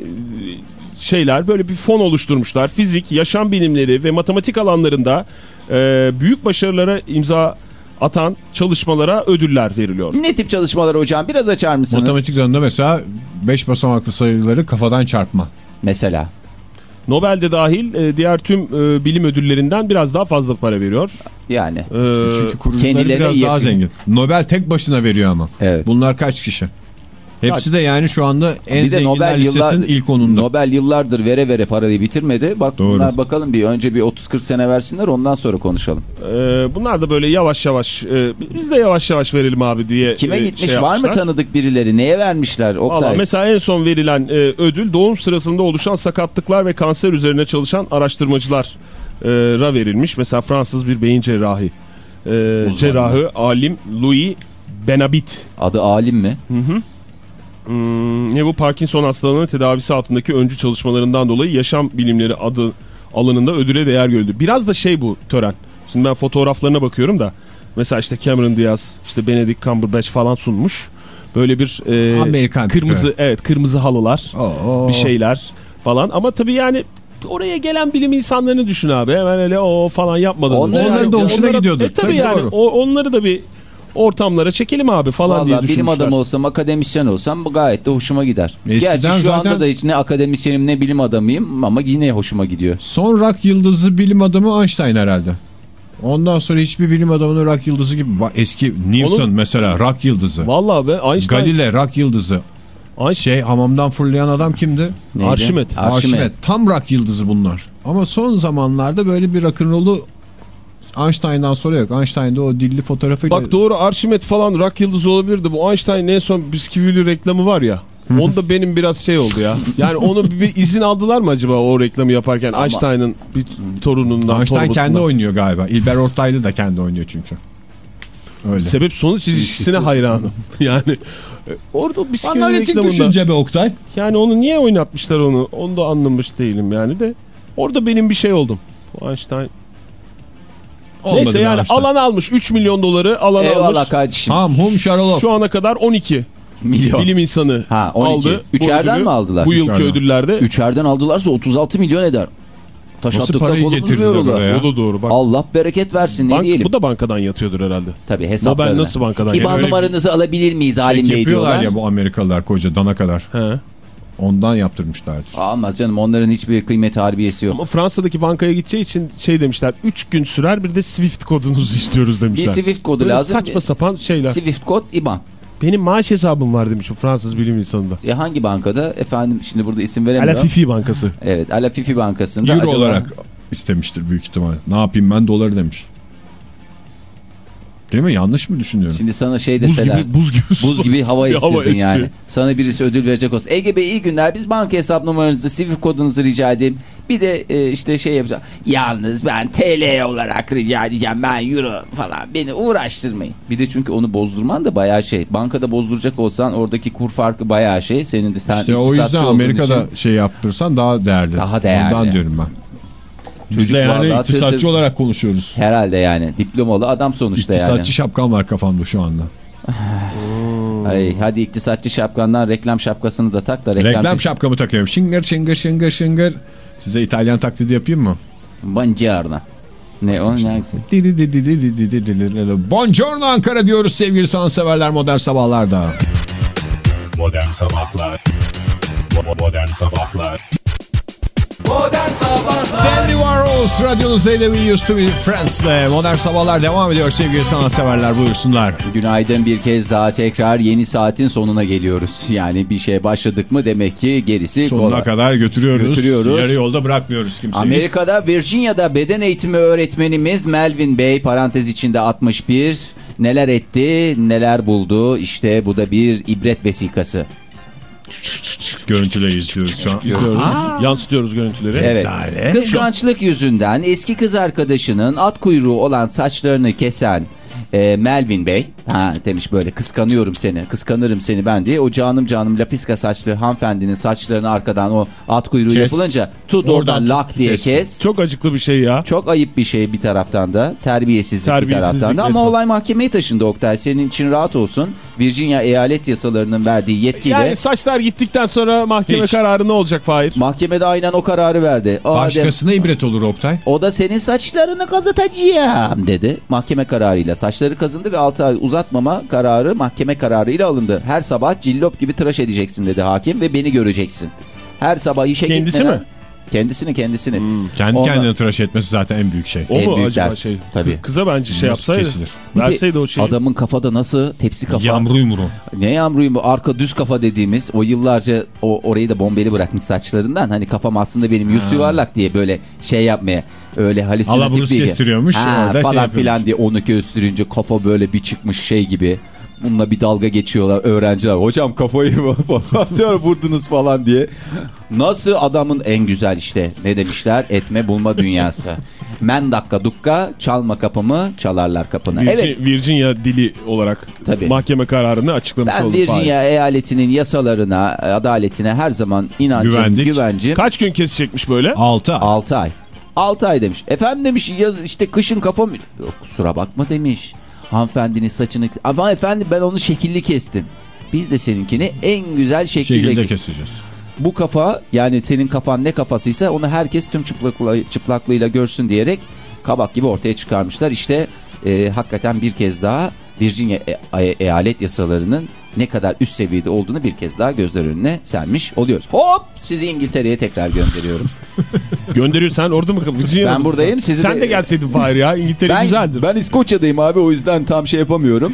şeyler böyle bir fon oluşturmuşlar. Fizik, yaşam bilimleri ve matematik alanlarında e, büyük başarılara imza atan çalışmalara ödüller veriliyor. Ne tip çalışmalar hocam? Biraz açar mısınız? Matematik alanında mesela 5 basamaklı sayıları kafadan çarpma. Mesela. Nobel'de dahil e, diğer tüm e, bilim ödüllerinden biraz daha fazla para veriyor. Yani. E, Çünkü kurucuları biraz daha yakın. zengin. Nobel tek başına veriyor ama. Evet. Bunlar kaç kişi? Hepsi de yani şu anda en bir zenginler Nobel listesinin yıllar, ilk onunda. Nobel yıllardır vere vere parayı bitirmedi. Bak Doğru. bunlar bakalım bir önce bir 30-40 sene versinler ondan sonra konuşalım. e, bunlar da böyle yavaş yavaş e, biz de yavaş yavaş verelim abi diye Kime e, gitmiş şey var mı tanıdık birileri? Neye vermişler Oktay? mesela en son verilen e, ödül doğum sırasında oluşan sakatlıklar ve kanser üzerine çalışan araştırmacılara verilmiş. Mesela Fransız bir beyin cerrahi. E, cerrahı alim Louis Benabit. Adı alim mi? Hmm, ne bu Parkinson hastalığının tedavisi altındaki öncü çalışmalarından dolayı yaşam bilimleri adı alanında ödüle değer gördü. Biraz da şey bu tören. Şimdi ben fotoğraflarına bakıyorum da mesela işte Cameron Diaz, işte Benedict Cumberbatch falan sunmuş. Böyle bir e, Amerikan tipi. kırmızı evet kırmızı halılar, Oo. bir şeyler falan ama tabii yani oraya gelen bilim insanlarını düşün abi. Hemen öyle o falan yapmadan. Onlar- önce. Onların da hoşuna gidiyordur. E, tabii, Tabii yani doğru. o, onları da bir ortamlara çekelim abi falan diye Valla bilim düşünmüşler. adamı olsam, akademisyen olsam bu gayet de hoşuma gider. Eskiden Gerçi şu zaten- anda da hiç ne akademisyenim ne bilim adamıyım ama yine hoşuma gidiyor. Son rock yıldızı bilim adamı Einstein herhalde. Ondan sonra hiçbir bilim adamının rock yıldızı gibi eski Newton Onun- mesela rock yıldızı. Vallahi be Einstein, Galile rock yıldızı. Einstein Şey hamamdan fırlayan adam kimdi? Neydi? Arşimet. Arşimet. Tam rock yıldızı bunlar. Ama son zamanlarda böyle bir rock'n'roll'u Einstein'dan sonra yok. Einstein'da o dilli fotoğrafıyla Bak doğru Arşimet falan rock yıldızı olabilirdi. Bu Einstein'ın en son bisküvili reklamı var ya. Onda benim biraz şey oldu ya. Yani onu bir, bir izin aldılar mı acaba o reklamı yaparken Einstein'ın bir torunundan Einstein kendi oynuyor galiba. İlber Ortaylı da kendi oynuyor çünkü. Öyle. Sebep sonuç ilişkisine hayranım. yani e, orada bisküvi Analitik düşünce be Oktay. Yani onu niye oynatmışlar onu? Onu da anlamış değilim yani de. Orada benim bir şey oldum. Einstein. Olmadı Neyse yani Einstein. alan almış 3 milyon doları alan Eyvallah almış. kardeşim. Ham hum şarolop. Şu ana kadar 12 Milyon. bilim insanı Ha 12. aldı. Üçerden ödülü. mi aldılar? Bu yılki Üçerden. ödüllerde. Üçerden aldılarsa 36 milyon eder. Taş Nasıl parayı buluyor oraya? O da doğru bak. Allah bereket versin ne Bank- diyelim. bu da bankadan yatıyordur herhalde. Tabii hesaplarına. Nobel nasıl bankadan İban geliyor? numaranızı alabilir miyiz Halim Bey yapıyorlar diyorlar. ya bu Amerikalılar koca dana kadar. He. Ondan yaptırmışlardır. Almaz canım onların hiçbir kıymeti harbiyesi yok. Ama Fransa'daki bankaya gideceği için şey demişler 3 gün sürer bir de Swift kodunuzu istiyoruz Bir demişler. Swift kodu Böyle lazım. saçma sapan şeyler. Swift kod IBAN. Benim maaş hesabım var demiş o Fransız bilim insanında. E hangi bankada? Efendim şimdi burada isim veremiyorum. Alafifi Bankası. Evet Alafifi Bankası'nda. Euro acaba- olarak istemiştir büyük ihtimal. Ne yapayım ben doları demiş. Değil mi? Yanlış mı düşünüyorum? Şimdi sana şey Buz deseler. gibi buz gibi. Buz gibi hava Bir hava yani. esti. Sana birisi ödül verecek olsa. Ege Bey iyi günler. Biz banka hesap numaranızı, Swift kodunuzu rica edeyim. Bir de e, işte şey yapacağım. Yalnız ben TL olarak rica edeceğim. Ben euro falan. Beni uğraştırmayın. Bir de çünkü onu bozdurman da bayağı şey. Bankada bozduracak olsan oradaki kur farkı bayağı şey. Senin de sen İşte o yüzden Amerika'da için- şey yaptırsan daha değerli. Daha değerli. Ondan diyorum ben. Biz Çocuk de yani iktisatçı tır tır- olarak konuşuyoruz. Herhalde yani. Diplomalı adam sonuçta İktisatçı şapkan var kafamda şu anda. yani. Ay, hadi iktisatçı şapkandan reklam şapkasını da tak da reklam, Reklam şapkamı takıyorum. Şıngır şıngır şıngır şıngır. Size İtalyan taklidi yapayım mı? Buongiorno. Ne o ne. Buongiorno Ankara diyoruz sevgili sanatseverler modern sabahlarda. Modern Sabahlar Bo- Modern Sabahlar Dandy Warhols radyonuzda We Used To Be Friends'le modern sabahlar devam ediyor sevgili sanatseverler buyursunlar. Günaydın bir kez daha tekrar yeni saatin sonuna geliyoruz. Yani bir şeye başladık mı demek ki gerisi Sonuna kolay. kadar götürüyoruz. Götürüyoruz. Yarı yolda bırakmıyoruz kimseyi. Amerika'da Virginia'da beden eğitimi öğretmenimiz Melvin Bey parantez içinde 61 neler etti neler buldu işte bu da bir ibret vesikası. Görüntüle izliyoruz şu an. Yansıtıyoruz görüntüleri. Evet. Kıskançlık yüzünden eski kız arkadaşının at kuyruğu olan saçlarını kesen e, Melvin Bey ha demiş böyle kıskanıyorum seni kıskanırım seni ben diye o canım canım lapiska saçlı hanımefendinin saçlarını arkadan o at kuyruğu Kes. yapılınca tut Oradan oradan tut, lak diye kes. kes. Çok acıklı bir şey ya. Çok ayıp bir şey bir taraftan da terbiyesizlik, bir Terbiyesizlik taraftan da ama resmen. olay mahkemeye taşındı Oktay senin için rahat olsun Virginia eyalet yasalarının verdiği yetkiyle Yani saçlar gittikten sonra mahkeme Hiç. kararı ne olacak Fahir? mahkemede aynen o kararı verdi. O Başkasına ibret olur Oktay. O da senin saçlarını kazıtacağım dedi. Mahkeme kararıyla saçları kazındı ve 6 ay uzatmama kararı mahkeme kararıyla alındı. Her sabah cillop gibi tıraş edeceksin dedi hakim ve beni göreceksin. Her sabah işe Kendisi gitmeden... mi? Kendisini kendisini. Kendi Ondan- kendine tıraş etmesi zaten en büyük şey. O En mu büyük acaba ders, şey? tabii. Kıza bence şey yapsaydı. kesilir? Verseydi o şeyi. Adamın kafada nasıl tepsi kafa. Yamru yumru. Ne yamruyu mu? Arka düz kafa dediğimiz o yıllarca o orayı da bombeli bırakmış saçlarından. Hani kafam aslında benim yüz yuvarlak diye böyle şey yapmaya. Öyle halüsinatif değil. kestiriyormuş, Ha, orada şey falan yapıyormuş. filan diye onu gösterince kafa böyle bir çıkmış şey gibi. Bununla bir dalga geçiyorlar öğrenciler. Hocam kafayı vurdunuz falan diye. Nasıl adamın en güzel işte ne demişler etme bulma dünyası. Men dakika dukka çalma kapımı çalarlar kapını. Virgin, Evet Virginia dili olarak Tabii. mahkeme kararını açıklamış ben olduk. Virginia eyaletinin yasalarına, adaletine her zaman inancım, Güvendik. güvencim. Kaç gün kesecekmiş böyle? 6 6 ay. 6 ay demiş. Efendim demiş yaz, işte kışın kafam... Yok, kusura bakma demiş. Hanımefendinin saçını... Ama efendim ben onu şekilli kestim. Biz de seninkini en güzel şekilde... şekilde keseceğiz. Bu kafa yani senin kafan ne kafasıysa onu herkes tüm çıplakla, çıplaklığıyla görsün diyerek kabak gibi ortaya çıkarmışlar. İşte e, hakikaten bir kez daha Virginia e- e- eyalet yasalarının ne kadar üst seviyede olduğunu bir kez daha gözler önüne sermiş oluyoruz. Hop sizi İngiltere'ye tekrar gönderiyorum. Gönderiyor sen orada mı? Virginia'da Ben buradayım, sizi Sen de- de gelseydin Fahir ya. İngiltere ben, güzeldir. ben İskoçya'dayım abi o yüzden tam şey yapamıyorum.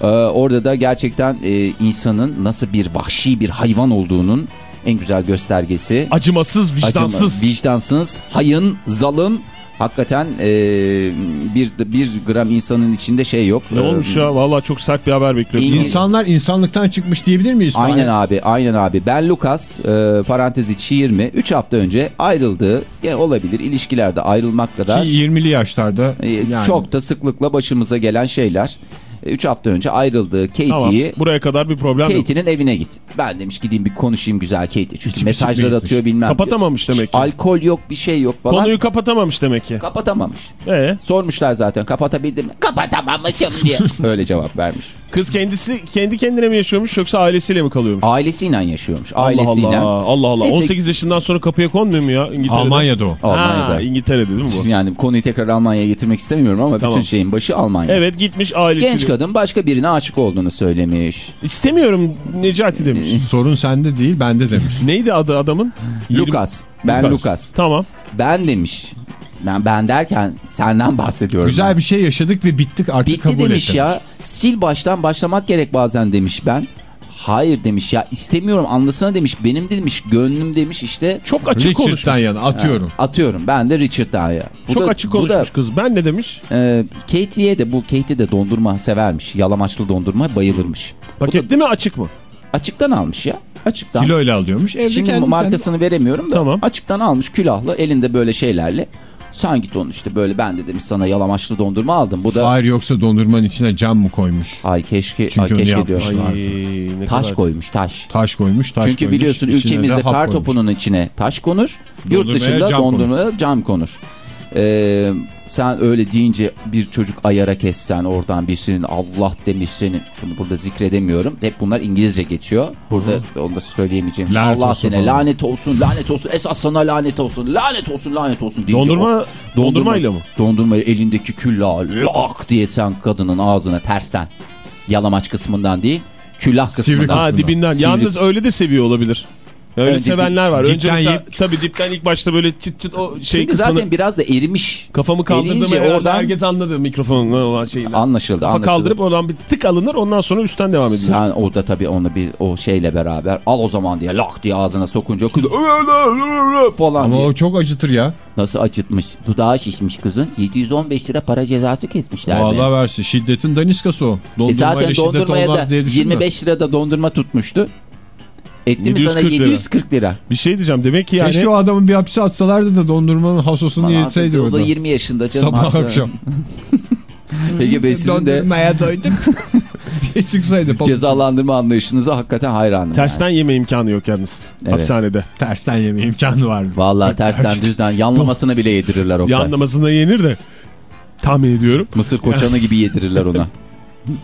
Ee, orada da gerçekten e, insanın nasıl bir vahşi bir hayvan olduğunun en güzel göstergesi. Acımasız, vicdansız. Acıma, vicdansız, hayın, zalın. Hakikaten e, bir, bir gram insanın içinde şey yok. Ne Ee, olmuş ya? Vallahi çok sert bir haber bekliyordum. İyi. İnsanlar insanlıktan çıkmış diyebilir miyiz? Aynen Fahir? abi, aynen abi. Ben Lucas, e, parantez içi 20, 3 hafta önce ayrıldığı, yani olabilir ilişkilerde ayrılmak kadar Ki 20'li yaşlarda e, yani çok da sıklıkla başımıza gelen şeyler. 3 hafta önce ayrıldığı Tamam. Katie'yi Buraya kadar bir problem yok. Katie'nin evine git. Ben demiş gideyim bir konuşayım güzel Katie. Çünkü İçi mesajlar biçik atıyor bilmem. Kapatamamış demek ki. Alkol yok bir şey yok falan. Konuyu kapatamamış demek ki. Kapatamamış. Ee? Sormuşlar zaten kapatabildim mi? Kapatamamışım diye. Öyle cevap vermiş. Kız kendisi kendi kendine mi yaşıyormuş yoksa ailesiyle mi kalıyormuş? Ailesiyle yaşıyormuş. Allah Ailesiyle. Allah. Allah Allah. Neyse. 18 yaşından sonra kapıya konmuyor mu ya İngiltere'de? Almanya'da o. Almanya'da. Ha, İngiltere'de değil mi bu? Yani konuyu tekrar Almanya'ya getirmek istemiyorum ama Tamam. bütün şeyin başı Almanya. Evet gitmiş ailesiyle. Genç kadın başka birine aşık olduğunu söylemiş. İstemiyorum Necati demiş. Sorun sende değil bende demiş. Neydi adı adamın? Lucas. Ben Lucas. Tamam. Ben demiş. Ben, ben derken senden bahsediyorum. Güzel ben. bir şey yaşadık ve bittik artık Bitti kabul demiş et ya. Sil baştan başlamak gerek bazen demiş ben. Hayır demiş ya istemiyorum anlasana demiş. Benim demiş gönlüm demiş işte. Çok açık konuşmuş. Richard'dan yana atıyorum. Ha, atıyorum ben de Richard'dan ya. Bu Çok da- açık bu da, konuşmuş kız. Ben ne demiş? e, Katie'ye de bu Katie de dondurma severmiş. Yalamaçlı dondurma bayılırmış. Da Paketli mi açık mı? açıktan almış ya. Açıktan. Kiloyla alıyormuş. Evde Şimdi kendi markasını veremiyorum da Tamam. açıktan almış külahlı elinde böyle şeylerle. Sen git onu işte böyle ben de demiş sana yalamaçlı dondurma aldım. Bu da Hayır yoksa dondurmanın içine cam mı koymuş? ay keşke Çünkü ay keşke diyorum. Ay, Taş kadar- koymuş taş. Taş koymuş, taş Çünkü koymuş. biliyorsun ülkemizde kar topunun içine taş konur. Yurt Dondurmaya dışında cam konur. cam konur. Ee, sen öyle deyince bir çocuk ayara kessen oradan birisinin Allah demiş senin. Şunu burada zikredemiyorum. Hep bunlar İngilizce geçiyor. Burada onu da söyleyemeyeceğim. Lanet Allah sene falan. lanet olsun lanet olsun esas sana lanet olsun lanet olsun lanet olsun deyince Dondurma, o- dondurmayla mı? Dondurmayı elindeki külla lak diye sen kadının ağzına tersten yalamaç kısmından değil külah kısmından. kısmından. Ha dibinden. Sivri- Yalnız öyle de seviyor olabilir. Öyle Önce sevenler var. Önce dipten mesela yiyip- tabii dipten ilk başta böyle çıt çıt o şey Çünkü kısmını zaten biraz da erimiş. kafamı herhalde oradan- herkes anladı mikrofonun olan şeyini. Anlaşıldı Kafa anlaşıldı. kaldırıp oradan bir tık alınır ondan sonra üstten devam edilir. Sen orada tabii onu bir o şeyle beraber al o zaman diye lak diye ağzına sokunca kız falan Ama diye. o çok acıtır ya. Nasıl acıtmış. Dudağı şişmiş kızın. 715 lira para cezası kesmişler. be. Allah versin. Şiddetin daniskası o. E Dondurmayla zaten şiddet dondurmaya da diye düşünme. 25 lirada dondurma tutmuştu. Etti mi sana 740 lira. 740 lira. Bir şey diyeceğim demek ki yani Keşke o adamı bir hapse atsalardı da dondurmanın hasosunu Bana yetseydi aslında O da orada. 20 yaşında canım. Sabah aslında. akşam. Peki Bey sizin de Dondurmaya doyduk diye çıksaydı. cezalandırma anlayışınıza hakikaten hayranım. tersten yani. yeme imkanı yok yalnız Evet. hapishanede. Tersten yeme imkanı vardı. Vallahi tersten düzden yanlamasını bile yedirirler o kadar. Yanlamasına yenir de tahmin ediyorum. Mısır koçanı gibi yedirirler ona.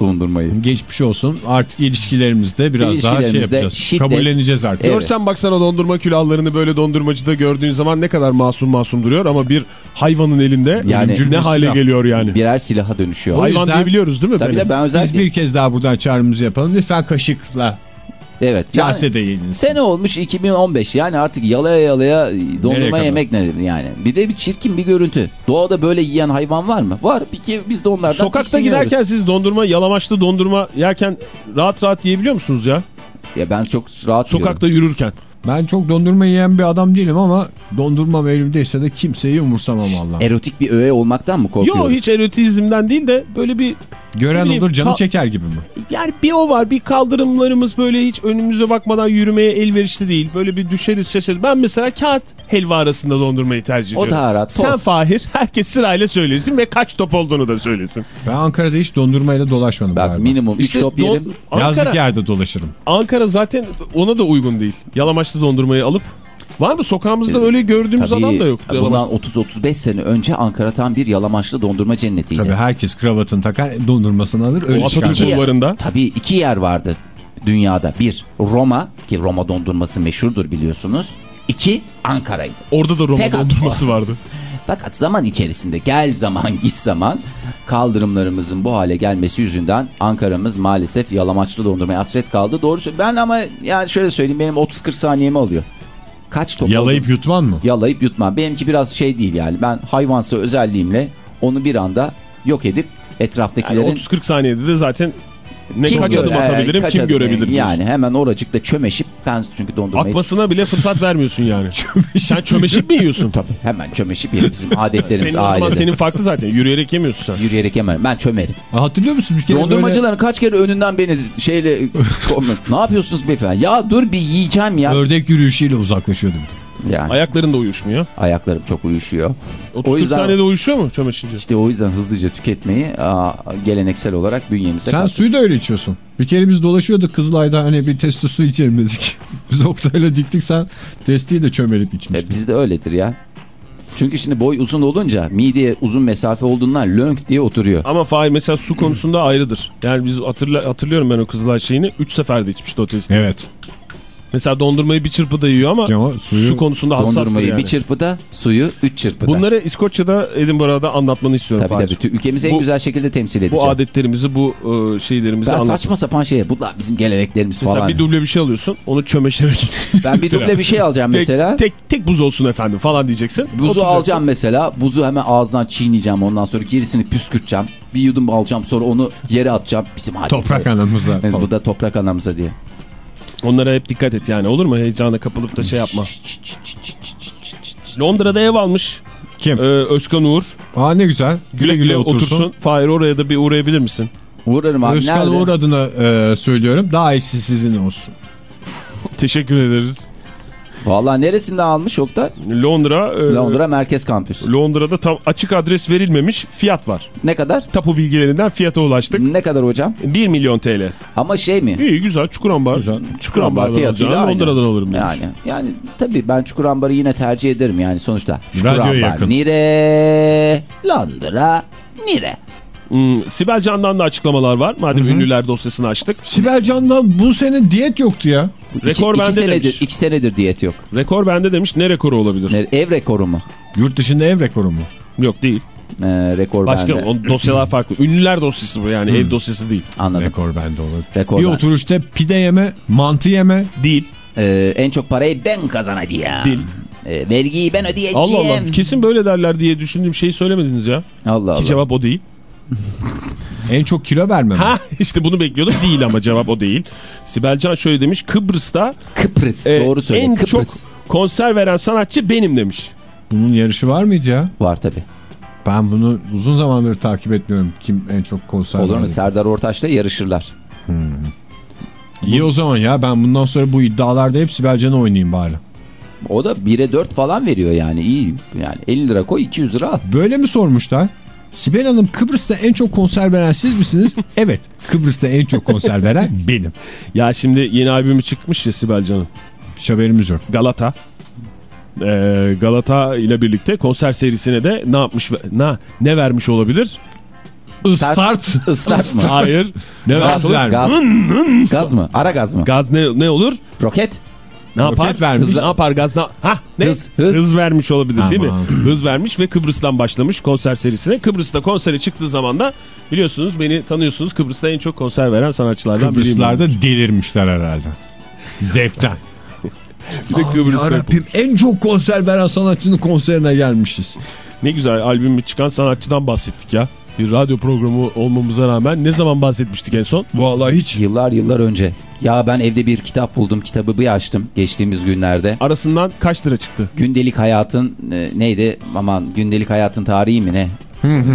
Dondurmayı. Geçmiş olsun. Artık ilişkilerimizde biraz daha şey İlişkilerimizde yapacağız. şiddet- Kabulleneceğiz artık. Evet. Görsen baksana dondurma külahlarını böyle dondurmacıda gördüğün zaman ne kadar masum masum duruyor ama bir hayvanın elinde Yani- ne hale silah. geliyor yani. Birer silaha dönüşüyor. Hayvan yüzden- diyebiliyoruz değil mi? Tabii de ben Biz özellikle... bir kez daha buradan çağrımızı yapalım. Lütfen kaşıkla, Evet. Yani, kasede yiyiniz. sene olmuş 2015 yani artık yalaya yalaya dondurma yemek nedir yani. Bir de bir çirkin bir görüntü. Doğada böyle yiyen hayvan var mı? Var. Peki biz de onlardan Sokakta giderken siz dondurma, yalamaçlı dondurma yerken rahat rahat yiyebiliyor musunuz ya? Ya ben çok rahat Sokakta yürürken. Ben çok dondurma yiyen bir adam değilim ama dondurmam elimdeyse de kimseyi umursamam valla. Erotik bir öğe olmaktan mı korkuyoruz? Yok hiç erotizmden değil de böyle bir Gören bileyim, olur canı çeker gibi mi? yani bir o var bir kaldırımlarımız böyle hiç önümüze bakmadan yürümeye elverişli değil. Böyle bir düşeriz şaşırız. Ben mesela kağıt helva arasında dondurmayı tercih O ediyorum. da rahat. Sen toz. Fahir herkes sırayla söylesin ve kaç top olduğunu da söylesin. Ben Ankara'da hiç dondurmayla dolaşmadım Bak galiba. minimum 3 İşte top yerim. Yazlık Ankara, yerde dolaşırım. Ankara zaten ona da uygun değil. Yalamaçlı dondurmayı alıp Var mı sokağımızda öyle gördüğümüz Tabii, adam da yok. bundan 30-35 sene önce Ankara tam bir yalamaçlı dondurma cennetiydi. Tabii herkes kravatını takar, dondurmasını alır, O öyle çıkar. Atatürk bulvarında. Tabii iki yer vardı dünyada. Bir Roma ki Roma dondurması meşhurdur biliyorsunuz. İki Ankara'ydı. Orada da Roma Tek dondurması vardı. Fakat zaman içerisinde gel zaman git zaman kaldırımlarımızın bu hale gelmesi yüzünden Ankara'mız maalesef yalamaçlı dondurmaya hasret kaldı. Doğru. Ben ama yani şöyle söyleyeyim benim 30-40 saniyemi alıyor. Kaç top Yalayıp aldım? yutman mı? Yalayıp yutmam. Benimki biraz şey değil yani. Ben hayvansı özelliğimle onu bir anda yok edip Yani etraftakilerin 30-40 saniyede de zaten ne Kim kaç adım atabilirim kaç kim adım- görebilir diyorsun. Yani hemen oracıkta çömeşip ben çünkü dondurmayı Akmasına bile fırsat vermiyorsun yani. Sen çömeşip mi yiyorsun? Tabii hemen çömeşip yerim. bizim adetlerimiz Senin zaman ailede. senin farklı zaten. Yürüyerek yemiyorsun sen. Yürüyerek yemem. Ben çömerim. Ha, Hatırlıyor musun bir kere Dondurmacıların kaç kere önünden beni şeyle ne yapıyorsunuz beyefendi? Ya dur bir yiyeceğim ya. böyle ördek yürüyüşüyle uzaklaşıyordum. Yani Ayakların da uyuşmuyor. ayaklarım çok uyuşuyor. 30-40 yüzden- saniyede uyuşuyor mu çamaşırcı? İşte o yüzden hızlıca tüketmeyi aa, geleneksel olarak bünyemize Sen kattık. suyu da öyle içiyorsun. Bir kere biz dolaşıyorduk Kızılay'da hani bir testi su içelim dedik. biz Oktay'la diktik sen testiyi de çömelip içmiştin. E, bizde öyledir ya. Çünkü şimdi boy uzun olunca mideye uzun mesafe olduğundan lönk diye oturuyor. Ama Fahir mesela su konusunda ayrıdır. Yani biz hatırla, hatırlıyorum ben o Kızılay şeyini. 3 seferde içmişti o testi. Evet. Mesela dondurmayı bir çırpıda yiyor ama Ama suyu- su konusunda hassastır Dondurmayı yani. bir çırpıda, suyu üç çırpıda. Bunları İskoçya'da Edinburgh'da anlatmanı istiyorum tabii Fahir. tabii. Ülkemizi en Bu- güzel şekilde temsil edeceğim. Bu adetlerimizi, bu e, şeylerimizi ben anlat. saçma sapan şey. Bunlar bizim geleneklerimiz Mesela falan. bir duble bir şey alıyorsun, onu çömeşerek git. ben bir Mesela. duble bir şey alacağım tek, mesela. Tek, tek buz olsun efendim falan diyeceksin. Buzu alacağım mesela. Buzu hemen ağzından çiğneyeceğim. Ondan sonra gerisini püskürteceğim. Bir yudum alacağım sonra onu yere atacağım. Bizim adet. Toprak anamıza. Evet, bu da toprak anamıza diye. Onlara hep dikkat et yani olur mu? Heyecana kapılıp da şey yapma. Londra'da ev almış Kim? e, Özkan Uğur. Aa ne güzel. Güle güle otursun. Fahir oraya da bir uğrayabilir misin? Uğrarım abi. Özkan Nerede? Uğur adına e, söylüyorum. Daha iyisi sizin olsun. Teşekkür ederiz. Valla neresinde almış Oktay? Londra. e, Londra Merkez Kampüsü. Londra'da tam açık adres verilmemiş fiyat var. Ne kadar? Tapu bilgilerinden fiyata ulaştık. Ne kadar hocam? 1 milyon TL. Ama şey mi? İyi güzel Çukurambar. Güzel. Çukurambar'dan fiyatıyla aynı. Londra'dan alırım demiş. Yani yani tabii ben Çukurambar'ı yine tercih ederim yani sonuçta. Çukurambar, yakın. Nire, Londra, Nire. Hmm, Sibel Can'dan da açıklamalar var. Madem ünlüler dosyasını açtık. Sibel Can'da bu sene diyet yoktu ya. Rekor iki, iki bende senedir, demiş. iki senedir diyet yok. Rekor bende demiş. Ne rekoru olabilir? Ne- Ev rekoru mu? Yurt dışında ev rekoru mu? Yok değil. Ee, rekor Başka bende. o dosyalar farklı. Ünlüler dosyası bu yani ev dosyası değil. Anladım. Rekor bende olur. Rekor bir bende. oturuşta pide yeme, mantı yeme. Değil. Ee, en çok parayı ben kazanacağım. Değil. Ee, vergiyi ben ödeyeceğim. Allah Allah. Kesin böyle derler diye düşündüğüm şeyi söylemediniz ya. Allah Ki Allah. cevap o değil. En çok kilo verme mi? Ha işte bunu bekliyordum. Değil ama cevap o değil. Sibel Can şöyle demiş. Kıbrıs'ta Kıbrıs. e, Doğru söyle. en Kıbrıs. çok konser veren sanatçı benim demiş. Bunun yarışı var mıydı ya? Var tabii. Ben bunu uzun zamandır takip etmiyorum. Kim en çok konser Olur mu? Serdar Ortaç'la yarışırlar. İyi o zaman ya. Ben bundan sonra bu iddialarda hep Sibel Can'ı oynayayım bari. O da 1'e 4 falan veriyor yani. iyi. Yani 50 lira koy 200 lira al. Böyle mi sormuşlar? Sibel Hanım Kıbrıs'ta en çok konser veren siz misiniz? evet. Kıbrıs'ta en çok konser veren benim. Ya şimdi yeni albümü çıkmış ya Sibel Can'ın. Hiç haberimiz yok. Galata. Ee, Galata ile birlikte konser serisine de ne yapmış ve- ne ne vermiş olabilir? Istart. Islat mı? Hayır. Ne Gaz vermiş. Gaz. Gaz mı? Ara gaz mı? Gaz ne ne olur? Roket? Ne Roket yapar? vermiş. Hız, ne yapar gaz? Ne, ha, ne? Hız, hız. vermiş olabilir değil mi? Aman. Hız vermiş ve Kıbrıs'tan başlamış konser serisine. Kıbrıs'ta konsere çıktığı zaman da biliyorsunuz beni tanıyorsunuz Kıbrıs'ta en çok konser veren sanatçılardan biriyim. Kıbrıslarda delirmişler herhalde. Zevkten. Bir de Kıbrıs'ta. Yarabbim en çok konser veren sanatçının konserine gelmişiz. Ne güzel albümü çıkan sanatçıdan bahsettik ya. Bir radyo programı olmamıza rağmen ne zaman bahsetmiştik en son? Vallahi hiç. Yıllar yıllar önce. Ya ben evde bir kitap buldum. Kitabı bir açtım geçtiğimiz günlerde. Arasından kaç lira çıktı? Gündelik hayatın e, neydi? Aman gündelik hayatın tarihi mi ne?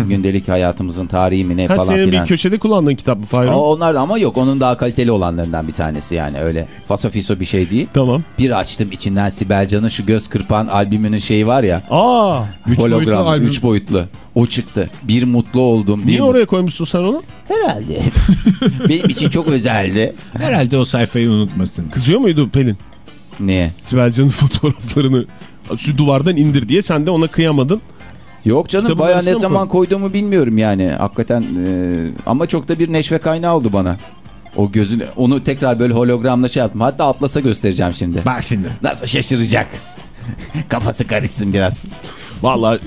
Gündelik hayatımızın tarihi mi ne Ha, falan senin filan. bir köşede kullandığın kitap mı Fahir? O, onlar da ama yok onun daha kaliteli olanlarından bir tanesi yani öyle fasofiso bir şey değil. Tamam. Bir açtım içinden Sibel Can'ın şu göz kırpan albümünün şeyi var ya. Aa, Üç boyutlu hologram albüm. 3 boyutlu. O çıktı. Bir mutlu oldum. Bir niye mut- oraya koymuşsun sen onu? Herhalde. Benim için çok özeldi. Herhalde o sayfayı unutmasın. Kızıyor muydu Pelin? Niye? Sibel Can'ın fotoğraflarını şu duvardan indir diye sen de ona kıyamadın. Yok canım Kitabın baya ne mı zaman koyduğumu bilmiyorum yani. Hakikaten e, ama çok da bir neşve kaynağı oldu bana. O gözünü onu tekrar böyle hologramla şey yaptım. Hatta Atlas'a göstereceğim şimdi. Bak şimdi. Nasıl şaşıracak. Kafası karışsın biraz. Vallahi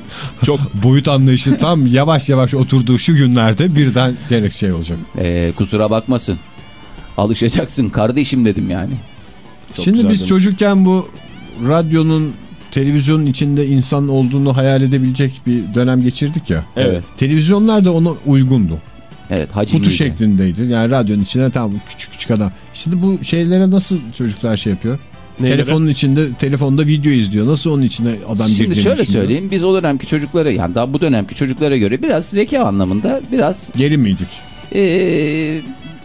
çok Boyut anlayışı tam yavaş yavaş oturduğu şu günlerde birden gerek şey olacak. E, kusura bakmasın. Alışacaksın kardeşim dedim yani. Çok Şimdi biz demiş. çocukken bu radyonun televizyonun içinde insan olduğunu hayal edebilecek bir dönem geçirdik ya. evet. Televizyonlar da ona uygundu. Evet hacimliydi. Kutu şeklindeydi. Yani radyonun içine tam küçük küçük adam. Şimdi bu şeylere nasıl çocuklar şey yapıyor? Neylere? Telefonun içinde telefonda video izliyor. Nasıl onun içine adam Şimdi şöyle düşünüyor? söyleyeyim biz o dönemki çocuklara yani daha bu dönemki çocuklara göre biraz zeka anlamında biraz Geri miydik? e,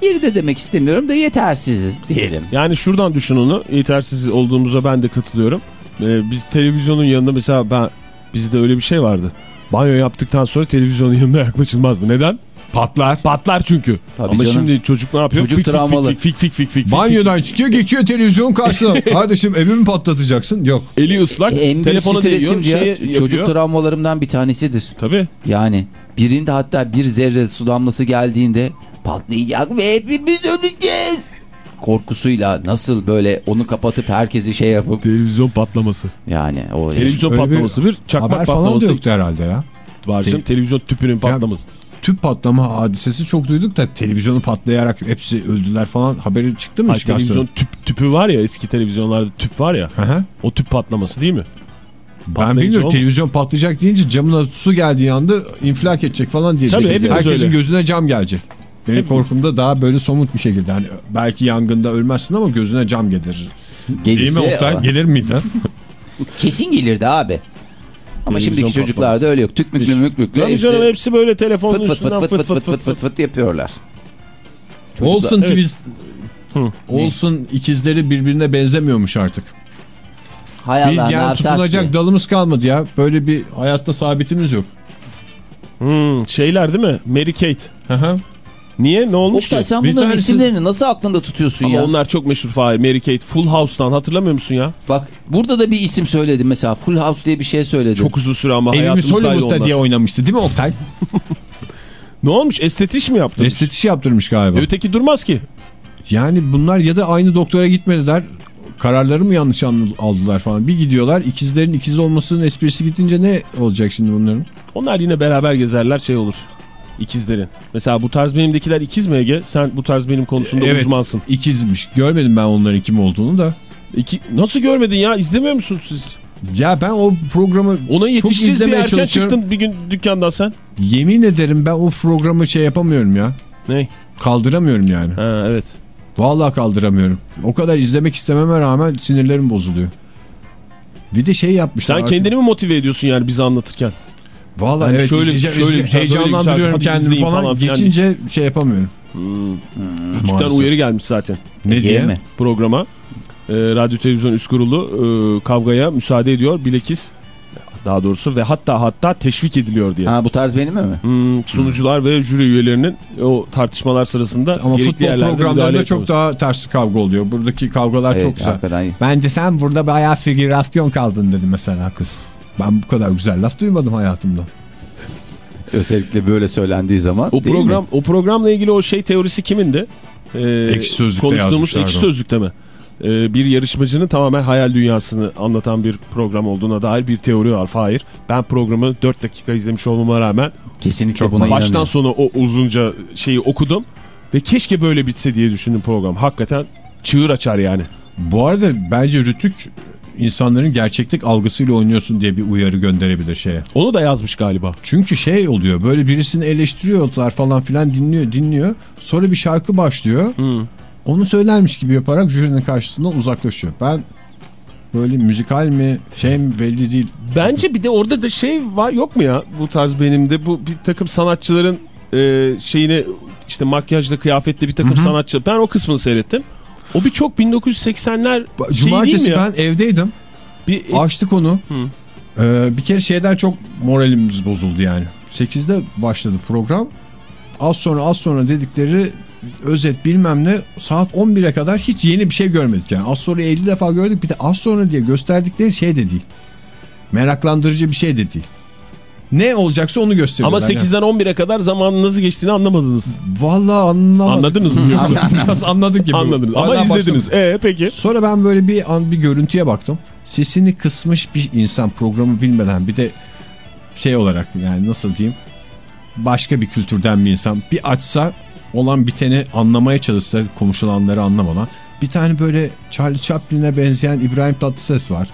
geride demek istemiyorum da yetersiziz diyelim. Yani şuradan düşün onu. Yetersiz olduğumuza ben de katılıyorum. Ee, biz televizyonun yanında mesela ben bizde öyle bir şey vardı. Banyo yaptıktan sonra televizyonun yanına yaklaşılmazdı. Neden? Patlar. Patlar çünkü. Tabii Ama canım. şimdi çocuk ne yapıyor? Çocuk fik, fik, travmalı. Fik fik fik fik fik fik. Banyodan çıkıyor geçiyor televizyon karşısına. Kardeşim evimi patlatacaksın. Yok. Eli ıslak. E, en büyük telefona değiyor. Şey ya. Çocuk yapıyor. travmalarımdan bir tanesidir. Tabii. Yani birinde hatta bir zerre su damlası geldiğinde patlayacak ve hepimiz öleceğiz. Korkusuyla nasıl böyle onu kapatıp herkesi şey yapıp Televizyon patlaması. yani o Televizyon öyle bir patlaması bir, çakmak Haber falan da patlaması yoktu herhalde ya. var canım. Te- Televizyon tüpünün patlaması. Tüp patlama hadisesi çok duyduk da televizyonu patlayarak hepsi öldüler falan haberi çıktı mı? Ay, hiç televizyon tüp, tüpü var ya eski televizyonlarda tüp var ya. Hı hı. O tüp patlaması değil mi? Ben Patlayıcı bilmiyorum ol- televizyon patlayacak deyince camına su geldiği anda infilak edecek falan diye. Tabii, hepimiz Herkesin öyle. gözüne cam gelecek. Benim korkum da daha böyle somut bir şekilde. Hani belki yangında ölmezsin ama gözüne cam gelir. Değil mi gelirse Oktay? Gelir miydi? kesin gelirdi abi. Ama Televizyon şimdiki çocuklarda öyle yok. Tükmüklü müklüklü Tabii hepsi canım hepsi böyle telefonun fıt fıt fıt üstünden fıt fıt fıt fıt fıt yapıyorlar. Olsun Evet. twist. Hı. Olsun ikizleri birbirine benzemiyormuş artık. Hay Bir, Allah ne yani tutunacak ki? dalımız kalmadı ya. Böyle bir hayatta sabitimiz yok. Hmm, şeyler değil mi? Mary Kate. Hı hı. Niye? Ne olmuş Oktay ki? sen Bir bunların tanesi- isimlerini nasıl aklında tutuyorsun Ama ya? onlar çok meşhur Fahir. Mary Kate. Full House'tan hatırlamıyor musun ya? Bak burada da bir isim söyledi mesela. Full House diye bir şey söyledi. Çok uzun süre ama Evimiz hayatımızdaydı Hollywood'da onlar. diye oynamıştı değil mi Oktay? Ne olmuş? Estetiş mi yaptın? Estetiş yaptırmış galiba. Öteki durmaz ki. Yani bunlar ya da aynı doktora gitmediler. Kararları mı yanlış aldılar falan. Bir gidiyorlar ikizlerin ikiz olmasının esprisi gidince ne olacak şimdi bunların? Onlar yine beraber gezerler şey olur. İkizlerin. Mesela bu tarz benimdekiler ikiz mi Ege? Sen bu tarz benim konusunda uzmansın. ikizmiş. Görmedim ben onların kim olduğunu da. İki... Nasıl görmedin ya? İzlemiyor musunuz siz? Ya ben o programı Ona çok izlemeye erken çalışıyorum. çıktın bir gün dükkandan sen. Yemin ederim ben o programı şey yapamıyorum ya. Ne? Kaldıramıyorum yani. Ha evet. Vallahi kaldıramıyorum. O kadar izlemek istememe rağmen sinirlerim bozuluyor. Bir de şey yapmışlar. Sen artık- kendini mi motive ediyorsun yani bize anlatırken? Vallahi Yani evet şöyle- izleyeceğim, şöyle böyle heyecanlandırıyorum kendimi falan. falan Geçince şey yapamıyorum. Rütük'ten Maalesef. uyarı gelmiş zaten Ne Ege'ye diye? mi? programa. Ee, Radyo Televizyon Üst Kurulu e, kavgaya müsaade ediyor. Bilakis daha doğrusu ve hatta hatta teşvik ediliyor diye. Ha bu tarz benim mi? Hmm, sunucular ve jüri üyelerinin o tartışmalar sırasında Ama futbol programlarında çok daha ters kavga oluyor. Buradaki kavgalar Evet, çok güzel. hakikaten. Bence sen burada bayağı figürasyon kaldın dedi mesela kız. Ben bu kadar güzel laf duymadım hayatımda. Özellikle böyle söylendiği zaman O program mi? o programla ilgili o şey teorisi kimindi? Ee, Ekşi Sözlük'te konuştuğumuz ekşi sözlükte mi? Ee, bir yarışmacının tamamen hayal dünyasını anlatan bir program olduğuna dair bir teori var. Hayır. Ben programı 4 dakika izlemiş olmama rağmen Kesinlikle buna baştan inanıyorum. sona o uzunca şeyi okudum ve keşke böyle bitse diye düşündüm program. Hakikaten çığır açar yani. Bu arada bence Rütük insanların gerçeklik algısıyla oynuyorsun diye bir uyarı gönderebilir şeye. Onu da yazmış galiba. Çünkü şey oluyor böyle birisini eleştiriyorlar falan filan dinliyor dinliyor. Sonra bir şarkı başlıyor. Hı. Onu söylermiş gibi yaparak jürinin karşısından uzaklaşıyor. Ben böyle müzikal mi şey mi belli değil. Bence bir de orada da şey var yok mu ya bu tarz benim de bu bir takım sanatçıların e, şeyini işte makyajla kıyafetle bir takım sanatçı ben o kısmını seyrettim. O bir çok 1980'ler şey Cumartesi değil mi ya? ben evdeydim. Bir es- Açtık onu. Ee, bir kere şeyden çok moralimiz bozuldu yani. 8'de başladı program. Az sonra az sonra dedikleri özet bilmem ne saat 11'e kadar hiç yeni bir şey görmedik yani. Az sonra 50 defa gördük bir de az sonra diye gösterdikleri şey de değil. Meraklandırıcı bir şey de değil. Ne olacaksa onu ama gösteriyorlar. yani. 8'den 11'e kadar zamanın nasıl geçtiğini anlamadınız. Vallahi anlamadım. Anladınız mı? Biraz anladık gibi. Anladınız ama Hala izlediniz. E peki. Sonra ben böyle bir an bir görüntüye baktım. Sesini kısmış bir insan programı bilmeden bir de şey olarak yani nasıl diyeyim başka bir kültürden bir insan bir açsa olan biteni anlamaya çalışsa konuşulanları anlamadan bir tane böyle Charlie Chaplin'e benzeyen İbrahim Tatlıses var.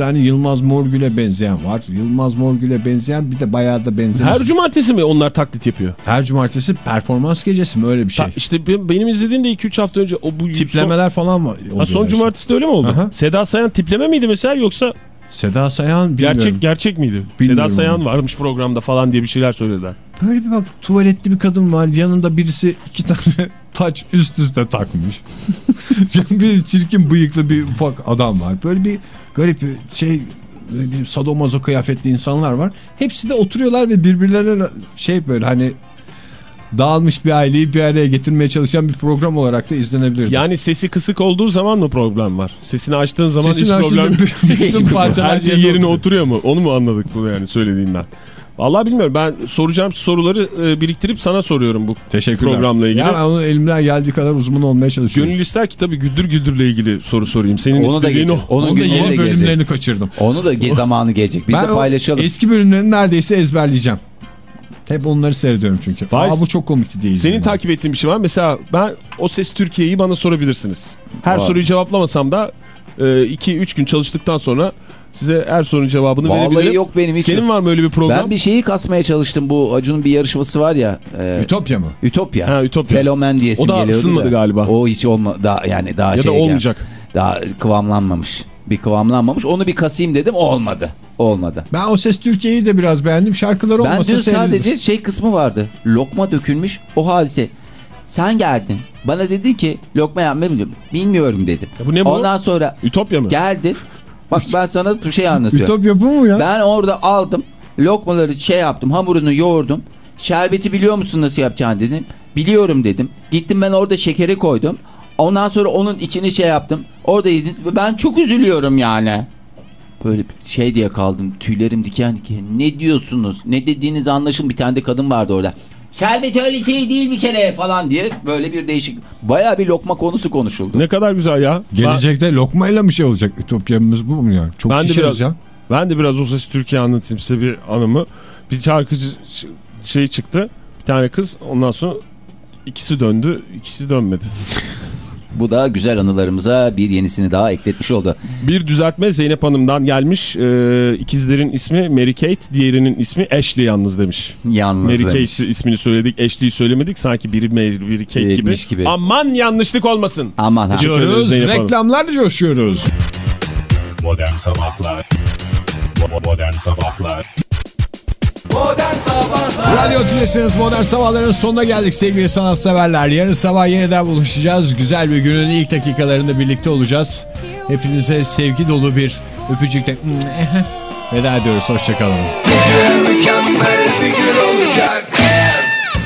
Tane Yılmaz Morgül'e benzeyen var. Yılmaz Morgül'e benzeyen bir de bayağı da benzemiş. Her cumartesi mi onlar taklit yapıyor? Her cumartesi performans gecesi mi öyle bir şey. Ta- işte be- benim izlediğim de 2-3 hafta önce o bu Tiplemeler falan var. Son, ha, son oluyor cumartesi de öyle mi oldu? Aha. Seda Sayan tipleme miydi mesela yoksa Seda Sayan bilmiyorum. gerçek gerçek miydi? Bilmiyorum Seda Sayan onu. varmış programda falan diye bir şeyler söylediler. Böyle bir bak tuvaletli bir kadın var. Yanında birisi iki tane taç üst üste takmış. bir çirkin bıyıklı bir ufak adam var. Böyle bir garip şey sadomazo kıyafetli insanlar var. Hepsi de oturuyorlar ve birbirlerine şey böyle hani dağılmış bir aileyi bir araya getirmeye çalışan bir program olarak da izlenebilir. Yani sesi kısık olduğu zaman mı problem var? Sesini açtığın zaman Sesini hiç problem bütün parçalar Her şey yerine yerine oturuyor. oturuyor mu? Onu mu anladık bunu yani söylediğinden? Vallahi bilmiyorum. Ben soracağım soruları e, biriktirip sana soruyorum bu Teşekkürler. programla ilgili. Ya ben onun elimden geldiği kadar uzman olmaya çalışıyorum. Gönül ister ki tabii Güldür Güldür'le ilgili soru sorayım. Senin Onu da istediğin getir. o. Onun Onun da yeni gelecek. bölümlerini kaçırdım. Onu da ge- zamanı gelecek. Biz ben de paylaşalım. eski bölümlerini neredeyse ezberleyeceğim. Hep onları seyrediyorum çünkü. Faiz- Aa bu çok komikti diye Senin izliyorum. takip ettiğin bir şey var. Mesela ben O Ses Türkiye'yi bana sorabilirsiniz. Her Var. soruyu cevaplamasam da 2-3 gün çalıştıktan sonra size her sorunun cevabını Vallahi verebilirim. yok benim hiç Senin var mı öyle bir program? Ben bir şeyi kasmaya çalıştım. Bu Acun'un bir yarışması var ya. E, Ütopya mı? Ütopya. Ha, Ütopya. Felomen diyesim O da geliyordu ısınmadı da. galiba. O hiç olma daha yani daha ya da şey gel- olmayacak. Daha kıvamlanmamış. Bir kıvamlanmamış. Onu bir kasayım dedim. Olmadı. Olmadı. Ben o ses Türkiye'yi de biraz beğendim. Şarkıları Ben olmasa dün seyredilir. sadece şey kısmı vardı. Lokma dökülmüş o hadise. Sen geldin. Bana dedin ki lokma yapmayı biliyorum. Bilmiyorum dedim. Ya bu ne bu? Ondan sonra Ütopya mı? geldin. Bak ben sana bir şey anlatıyorum. Ütopya bu mu ya? Ben orada aldım. Lokmaları şey yaptım. Hamurunu yoğurdum. Şerbeti biliyor musun nasıl yapacağını dedim. Biliyorum dedim. Gittim ben orada şekeri koydum. Ondan sonra onun içini şey yaptım. Orada yedim. Ben çok üzülüyorum yani. Böyle şey diye kaldım. Tüylerim diken diken. Ne diyorsunuz? Ne dediğiniz anlaşılmıyor. Bir tane de kadın vardı orada. Şerbet öyle şey değil bir kere falan diye böyle bir değişik. Baya bir lokma konusu konuşuldu. Ne kadar güzel ya. Gelecekte lokmayla mı şey olacak? Ütopyamız bu mu yani? Çok Ben de şişeriz biraz- ya. Ben de biraz O Ses Türkiye anlatayım size bir anımı. Bir şarkıcı şey çıktı. Bir tane kız ondan sonra ikisi döndü ikisi dönmedi. Bu da güzel anılarımıza bir yenisini daha ekletmiş oldu. Bir düzeltme Zeynep Hanım'dan gelmiş. Ee, ikizlerin ismi Mary Kate, diğerinin ismi Ashley yalnız demiş. Yalnız Mary demiş. Kate ismini söyledik, Ashley'i söylemedik. Sanki biri Mary, biri Kate gibi. Etmiş gibi. Aman yanlışlık olmasın. Aman ha. Diyoruz, reklamlar coşuyoruz. Modern Sabahlar Bo- Modern Sabahlar Radyo Tülesi'niz Modern Sabahların sonuna geldik sevgili sanatseverler. Yarın sabah yeniden buluşacağız. Güzel bir günün ilk dakikalarında birlikte olacağız. Hepinize sevgi dolu bir öpücükle veda ediyoruz. Hoşçakalın.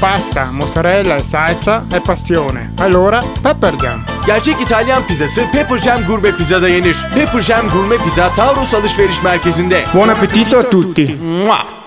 Pasta, mozzarella salsa e passione. Allora, pepper jam. Gerçek İtalyan pizzası Pepper Jam Gurme Pizza'da yenir. Pepper Jam Gurme Pizza Taurus Alışveriş Merkezi'nde. Buon appetito a tutti. Mua!